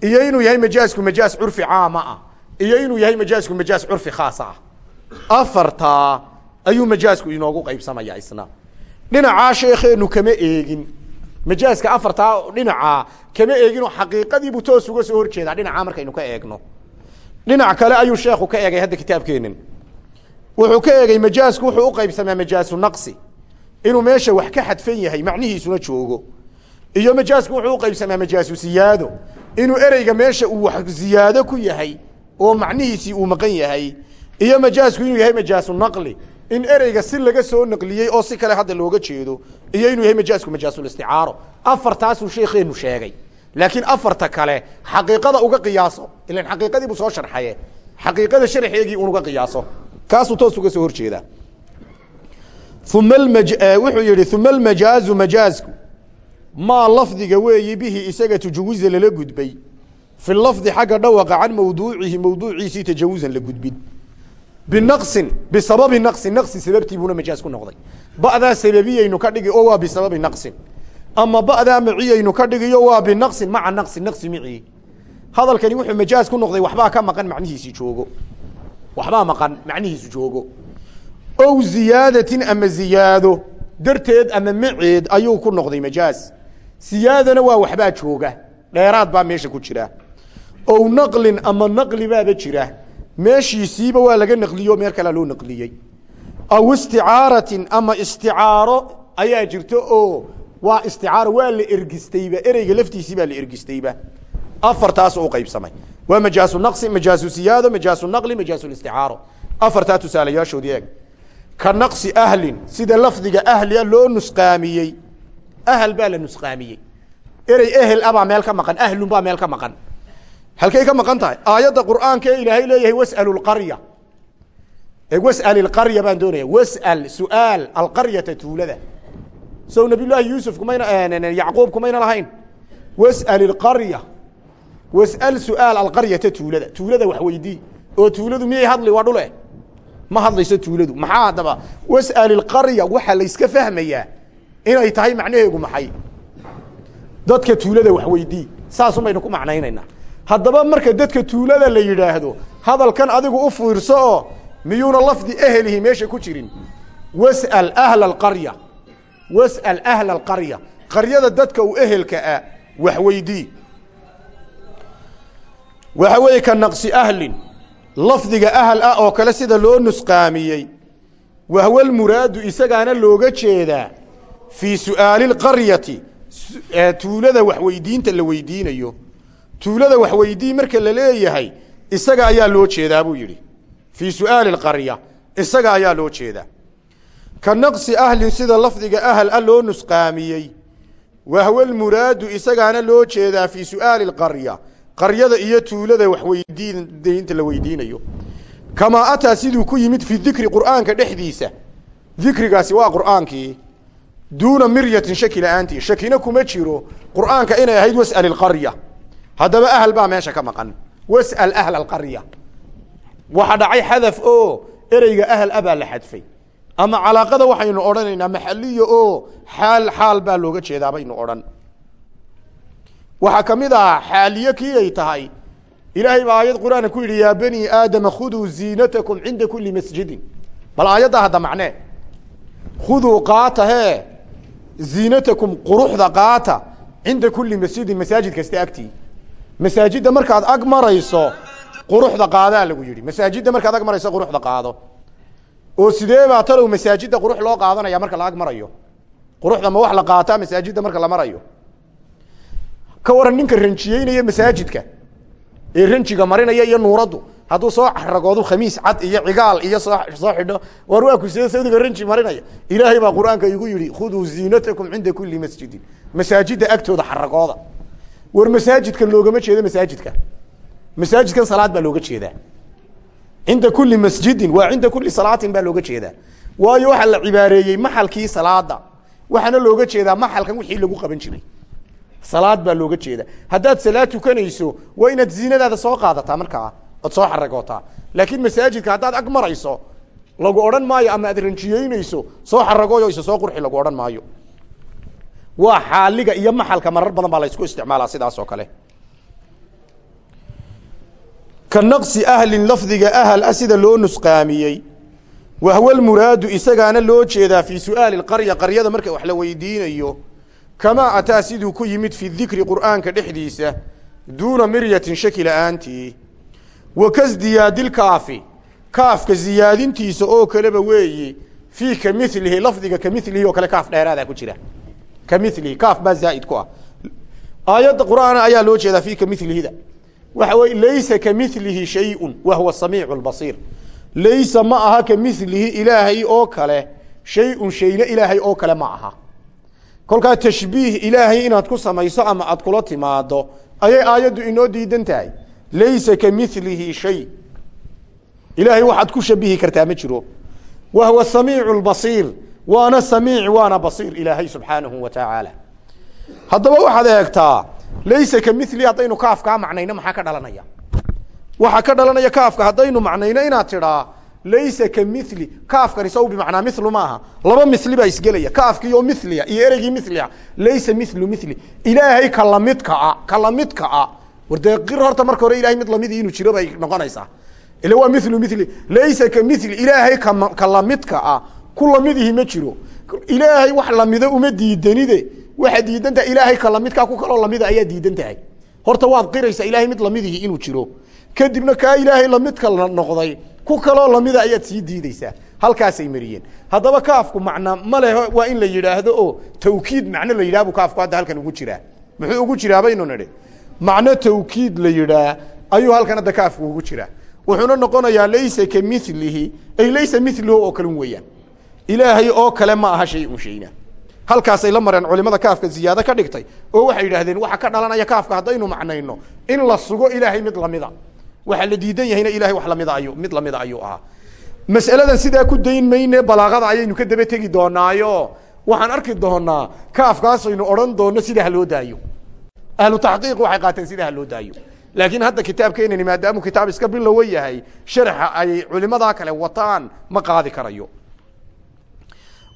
Speaker 1: iyo inuu yahay majaasku majaas curfi caama ah iyo inuu yahay majaasku majaas curfi khaasa ah. Afartaa ayuu majaasku inoogu qaybsamaya isna. Dhinacaa sheekeenu kama eegin. Majaaska afartaa dhinacaa kama eeginoo xaqiiqadiibuu toos uga soo horjeedaa. Dhinacaa markaynu ka eegno. Dhinac kale ayuu sheekhu ka eegay hadda kitaabkeenan wuxuu ka eegay majaasku wuxuu uqaybsamaa majaasu naqsi. Inuu meesha wax ka xadfan yahay macnihiisuna joogo. Iyo majaasku wuxuu uqaybsamaa majaasu siyaado. Inuu ereyga meesha uu wax ziyaado ku yahay oo macnihiisii uu maqan yahay. Iyo majaasku inuu yahay majaasu naqli. In ereyga si laga soo naqliyey oo si kale hadda looga jeedo iyo inuu yahay majaasku majaasulisticaaro afartaasuu sheekeenu sheegay. Laakiin afarta kale xaqiiqada uga qiyaaso ilan xaqiiqadii buu soo sharxaye xaqiiqada sharxeegii unuga qiyaaso kaasuu toos uga soo horjeedaa uma wuxuu yihi uma almajaazu majaazku. Maa lafdiga weeyi bihi isaga tajawiza lala gudbay. Fi lafdi xagga dhawaqa can mawduucihi mawduuciisii tajawuzan la gudbin. Binaqsin bisababi naqsin naqsi sababtii buuna majaaz ku noqday. Ba'daa sababiyaynu ka dhigi oo waa bisababi naqsin. Ama ba'daa maciyaynu ka dhigiyo waa binaqsin maca naqsin naqsi micii hadalkani wuxuu majaaz ku noqday waxbaa ka maqan macnihiisi joogo waxbaa maqan macnihiisu joogo. Ow ziyaadatin ama ziyaado? Darteed ama maceed ayuu ku noqday majaaz. Siyaadana waa waxbaa jooga. Dheeraad baa meesha ku jira. Ow naqlin ama naqli baaba jira. Meeshiisiiba waa laga naqliyo meel kalea loo naqliyey. Aw isticaaratin ama isticaaro ayaa jirta oo waa isticaaro waa la ergistayba. Ereyga laftiisii baa la ergistayba. Afartaas u qaybsamay waa majaasu naqsi majaasu siyaado majaasu naqli majaasu isticaaro. Afartaa tusaalayaashoodii eeg. Ka naqsi ahlin sida lafdiga ahlia loo nusqaamiyey. Ahl baa la nusqaamiyey. Erey ehel abaa meel ka maqan ahlun baa meel ka maqan. Halkay ka maqan tahay aayadda qur'aanka ee ilaahay leeyahay was'alu lqarya was'al ilqarya baan doonaya was'al su'aal alqaryata tuulada. Sow nabiy llaahi yuusuf kumayna yacquub kumayna lahayn was'al su'aal alqaryata tuulada. Tuulada wax weydii oo tuuladu miyay hadli? Waa dhule. Ma hadlayso tuuladu. Maxaa haddaba? Was'al ilqarya waxaa layska fahmayaa inay tahay macnaheegu maxay? Dadka tuulada wax weydii saasun baynu ku macnaynaynaa. Haddaba marka dadka tuulada la yidhaahdo hadalkan adigu u fiirso oo miyuuna lafdi ehelihi meesha ku jirin. Was'al ahla alqarya. Was'al ahla alqarya. Qaryada dadka u ehelka ah wax weydii waxa weeye ka naqsi ahlin lafdiga ahl ah oo kale sida loo nusqaamiyey. Wahwa lmuraadu isagaana looga jeedaa fii su'aali lqaryati tuulada waxweydiinta la weydiinayo. Tuulada waxweydii marka la leeyahay isaga ayaa loo jeedaa buu yidhi. Fii su'aali lqarya isaga ayaa loo jeedaa. Ka naqsi ahlin sida lafdiga ahl ah loo nusqaamiyey. Wahwa lmuraadu isagaana loo jeedaa fii su'aali lqarya qaryada iyo tuulada waxweydiinta la weydiinayo. Kamaa ataa siduu ku yimid fi dikri qur'aanka dhexdiisa. Dikrigaasi waa qur'aankii. Duuna miryatin shaki la'aantii shakina kuma jiro. Qur'aanka inay ahayd was'al ilqarya haddaba ahl baa meesha ka maqan. Was'al ahla alqarya. Waxa dhacay xadaf oo ereyga ahl a la xadfay. Ama calaaqada waxaynu odhanaynaa maxaliya oo xaal xaal baa looga jeedaa baynu odhan waxaa ka mid ah xaaliye kii ay tahay. Ilaahay baa aayad qur'aana ku yidhi yaa bani aadama khuduu ziinatakum cinda kuli masjidin. Bal aayadda hadda macnee khuduu qaata hee ziinatakum quruxda qaata cinda kuli masjidin masaajid kasta agtii. Masaajidda markaad ag marayso quruxda qaadaa lagu yidhi. Masaajidda markaad ag marayso quruxda qaado. Oo sidee baa talow masaajidda qurux loo qaadanaya marka la ag marayo? Quruxda ma wax la qaataa masaajidda marka la marayo ka waran ninka ranjiyeynaya masaajidka ee ranjiga marinaya iyo nuuraddu hadduu soo caragoodu khamiis cad iyo cigaal iyo soo war waa kusida sawdiga ranji marinaya. Ilaahay baa qur'aanka igu yidhi khuduu ziinatakum cinda kuli masjidin. Masaajidda agtooda xaragooda war masaajidkan loogama jeedo masaajidka. Masaajidkan salaad baa looga jeedaa. Cinda kuli masjidin waa cinda kuli salaatin baa looga jeedaa. Waayo waxaa la cibaareeyey maxalkii salaada waxaana looga jeedaa maxalkan wixii lagu qaban jiray salaad baa looga jeeda haddaad salaad tukanayso waa inaad ziinadaada soo qaadataa markaa ood soo xaragootaa. Laakiin masaajidka haddaad ag marayso lagu odhan maayo ama aad ranjiyeynayso soo xaragooyo isa soo qurxi lagu odhan maayo. Waa xaaliga iyo maxalka marar badan baa la ysku isticmaalaa sidaas oo kale. Ka naqsi ahlin lafdiga ahl ah sida loo nusqaamiyey. Wahwa lmuraadu isagaana loo jeedaa fii su'aali qarya qaryada marka wax la weydiinayo kamaa ataa siduu ku yimid fi dikri qur'aanka dhexdiisa duuna miryatin shaki la'aantii wa kasdiyaadilkaafi kaafka ziyaadintiisa oo kaleba weeyi fii ka milihi lafdiga ka milihi oo kale kaaf dheeraadaa ku jira ka milihi kaaf baa zaa'id ku ah aayadda qur'aan ayaa loo jeedaa fii ka milihida waxa weye laysa ka milihi shayun wa huwa samiicu lbasiir laysa ma aha ka oo kale shayne ilaahay oo kale ma aha kolkaa tashbiih ilaahay inaad ku samayso ama aad kula timaado ayay aayaddu inoo diidan tahay laysa ka milihi shay. Ilaahay waxaad ku shabihi kartaa ma jiro. Wa huwa samiicu lbasiir waana samiic waana basiir ilaahay subxaanahu wa tacaala haddaba waxaad eegtaa laysa ka mili haddaynu kaafkaa macnayno maxaa ka dhalanaya? Waxaa ka dhalanaya kaafka haddaynu macnayno inaad tidhaa laysa ka mili kaafkani saw bimacnaa maaha. Laba mili baa isgelaya kaafkii oo miliya iyo ereygii miliya laysa milu mili ilaahay ka lamidkaa ka lamidkaa war qir horta marka hore ilahay mid lamidii inuu jiro bay ila waa milu mili laysa ka ilaahay ka lamidka ku lamidihi ma jiro. Ilaahay wax lamido uma diidanide. Waxaa diidan ilaahay ka lamidkaa ku kaloo lamida ayaa diidan horta waad qiraysaa ilahay mid lamidihi inuu jiro. Kadibna kaa ilaahay lamidka noqday ku kaloo lamida ayaad sii diideysaa halkaasay mariyeen. Haddaba kaafku macna ma leh waa in la yidhaahdo oo tawkiid macno la yidhah bu kaafku hadda halkan ugu jiraa. Muxuu ugu jiraa baynu nidhi. Macno tawkiid la yidhaah ayuu halkan hadda kaafku ugu jiraa. Wuxuuna noqonayaa laysa ka milihi ay laysa milihu oo kale weeyaan. Ilaahay oo kale ma aha shay un shayna. Halkaasay la mareen culimada kaafka ziyaado ka dhigtay oo waxay yidhahdeen waxa ka dhalanaya kaafka haddaynu macnayno. In la sugo ilaahay mid lamida waxaa la diidan yahayna ilahay wax lamida ayuu mid lamida ayuu ahaa. Mas'aladan sidaa ku dayn mayne balaaqada ayaynu ka daba tegi doonaayo waxaan arki doonaa kaafkaasaynu odhan doono sida ha loo daayo. Ahlu taxqiiq waxay qaateen sida ha loo daayo. Laakiin hadda kitaabkeenani maadaamuu kitaab iska bilowa yahay. Sharxa ay culimadaa kale wataan ma qaadi karayo.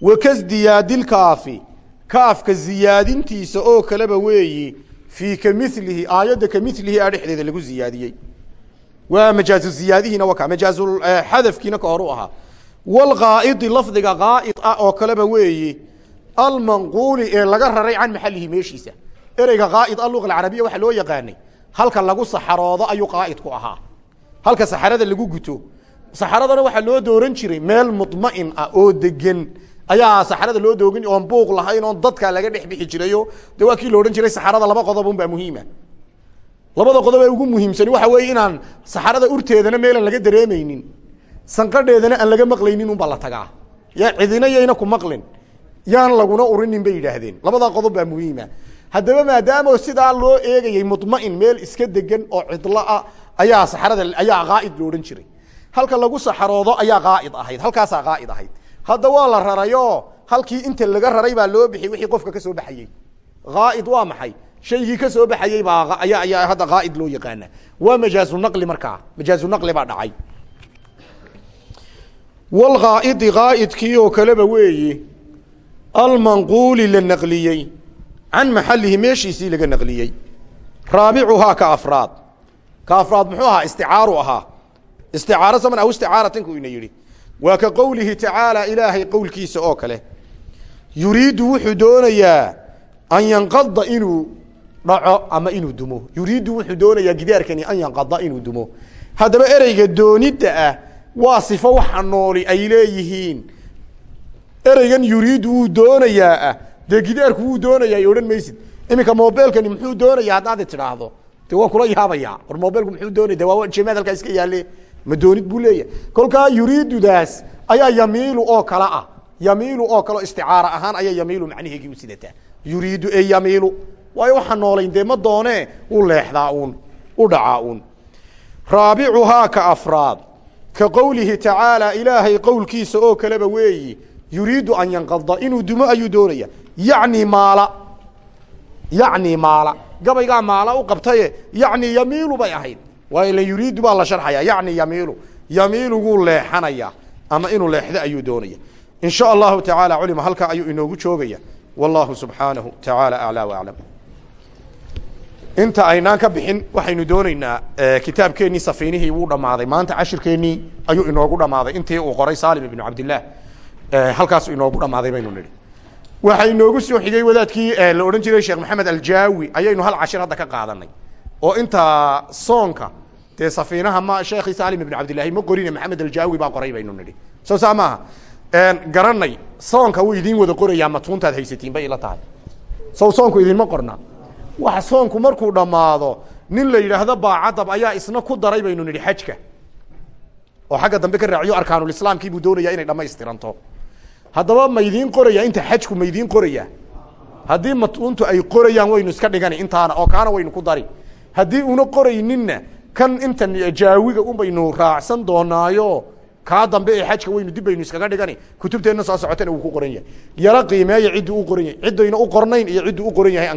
Speaker 1: Wakasdiyaadilkaafi kaafka ziyaadintiisa oo kaleba weeyi fii kamilihi aayadda kamilihi a dhexdeeda lagu ziyaadiyey waa majaazu ziyaadihiina waa ka majaazu xadafkiina ka horu ahaa. Walqaa'idi lafdiga qaa'id ah oo kaleba weeyi almanquuli ee laga raray can maxalihi meeshiisa. Ereyga qaa'id a luqa alcarabiya waxaa loo yaqaanay halka lagu saxaroodo ayuu qaa'idku ahaa. Halka saxarada lagu guto saxaradana waxaa loo dooran jiray meel mudma'in ah oo degan ayaa saxarada loo doogin oon buuq lahayn oon dadka laga dhex jirayo de waa kii jiray saxarada laba qodob unbaa muhiima labada qodob ee ugu muhiimsani waxa weeye inaan saxarada urteedana meelan laga dareemaynin sanqadheedana aan laga maqlaynin unbaa la tagaa. Ya cidina ku maqlin yaan laguna urinin bay yidhaahdeen. Labadaa qodob baa muhiima. Haddaba maadaama sidaa loo eegayay mudma'in meel iska degan oo cidloah ayaa saxarada ayaa qaa'id lo odhan jiray. Halka lagu saxaroodo ayaa qaa'id ahayd halkaasaa qaa'id ahayd. Hadda waa la rarayo halkii inta laga raray baa loo bixiyey wixii qofka ka soo baxayey qaa'id waa maxay shaygii ka soo baxayey baa ayaa ayaa hadda qaa'id loo yaqaana. Waa majaazu naqli markaa. Majaazu naqli baa dhacay. Walqaa'idi qaa'idkii oo kaleba weeyi almanquuli la naqliyey. Can maxalihi meeshiisii laga naqliyey. Raabicuhaa ka afraad. Ka afraad muxuu ahaa? Isticaaru ahaa. Isticaaro saman aw isticaaratanku ina yidhi. Waa ka qowlihi tacaala ilaahay qowlkiisa oo kale. Yuriidu wuxuu doonayaa an yanqada inuu dhaco ama inuu dumo. Yuriidu wuxuu doonayaa gidaarkani an yanqada inuu dumo. Haddaba ereyga doonidda ah waa sifo waxa nooli ay leeyihiin. Ereygan yuriidu wuu doonayaa ah. Dee gidaarku wuu doonayaa odhan maysid. Iminka mobilkani muxuu doonaya haddaad tidhaahdo? De waan kula yaabayaa war mobilku muxuu doonaya de waa jemaad halkaa iska yaale ma doonid buu leeyahay. Kolkaa yuriidudaas ayaa yamiilu oo kale ah. Yamiilu oo kaleo isticaara ahaan ayaa yamiilu macnaheegii u sidataa. Yuriidu e yamiilu waayo waxaa noolayn dee ma doonee u leexdaa uun u dhacaa uun. Raabicuhaa ka afraad ka qowlihi tacaala ilaahay qowlkiisa oo kaleba weeyi yuriidu an yanqada inuu dumo ayuu doonaya. Yacni maala yacni maala. Gabaygaa maala u qabtaye yacni yamiilu bay ahayd. Waayo la yuriidu baa la sharxaya yacni yamiilu. Yamiilu wuu leexanaya ama inuu leexdo ayuu doonaya. In allahu tacaala culima halkaa ayuu inoogu joogaya. Wallahu subxaanahu tacaala aclaa waaclam inta aynaan ka bixin waxaynu dooneynaa kitaabkeenii safiinihii wuu dhammaaday. Maanta cashirkeenii ayuu inoogu dhammaaday. Intii uu qoray salim ibnu cabdillaah halkaasu inoogu dhammaaday baynu nidhi. Waxaa inoogu soo xigay wadaadkii la odhan jiray sheekh maxamed aljaawi ayaynu hal cashir hadda ka qaadanay. Oo inta soonka dee safiinaha ma sheekhi salim ibnu cabdillahi ma qorine maxamed aljaawi baa qoray baynu nidhi. Soo saa maaha. Garanay soonka wuu idiin wada qorayaa matuuntaad haysatiin bay ila tahay. Sow soonku idinma qorna waxa soonku markuu dhammaado nin la yidhaahdo baacadab ayaa isna ku daray baynu nidhi xajka. Oo xagga dambe ka raaciyo arkaanulislaamkii buu doonayaa inay dhamaystiranto haddaba ma idiin qoraya inta xajku ma idiin qoraya haddii matuuntu ay qorayaan waynu iska dhigani intaana oo kaana waynu ku dari. Haddii una qorayninna kan intan jaawiga un baynu raacsan doonaayo kaa dambe ee xajka waynu dib baynu iskaga dhigani kutubteenna soo socotana uu ku qoran yahay. Yala qiimeeya cidduu u qoran yahay. Ciddayna u qornayn iyo cidduu u qoran yahay aan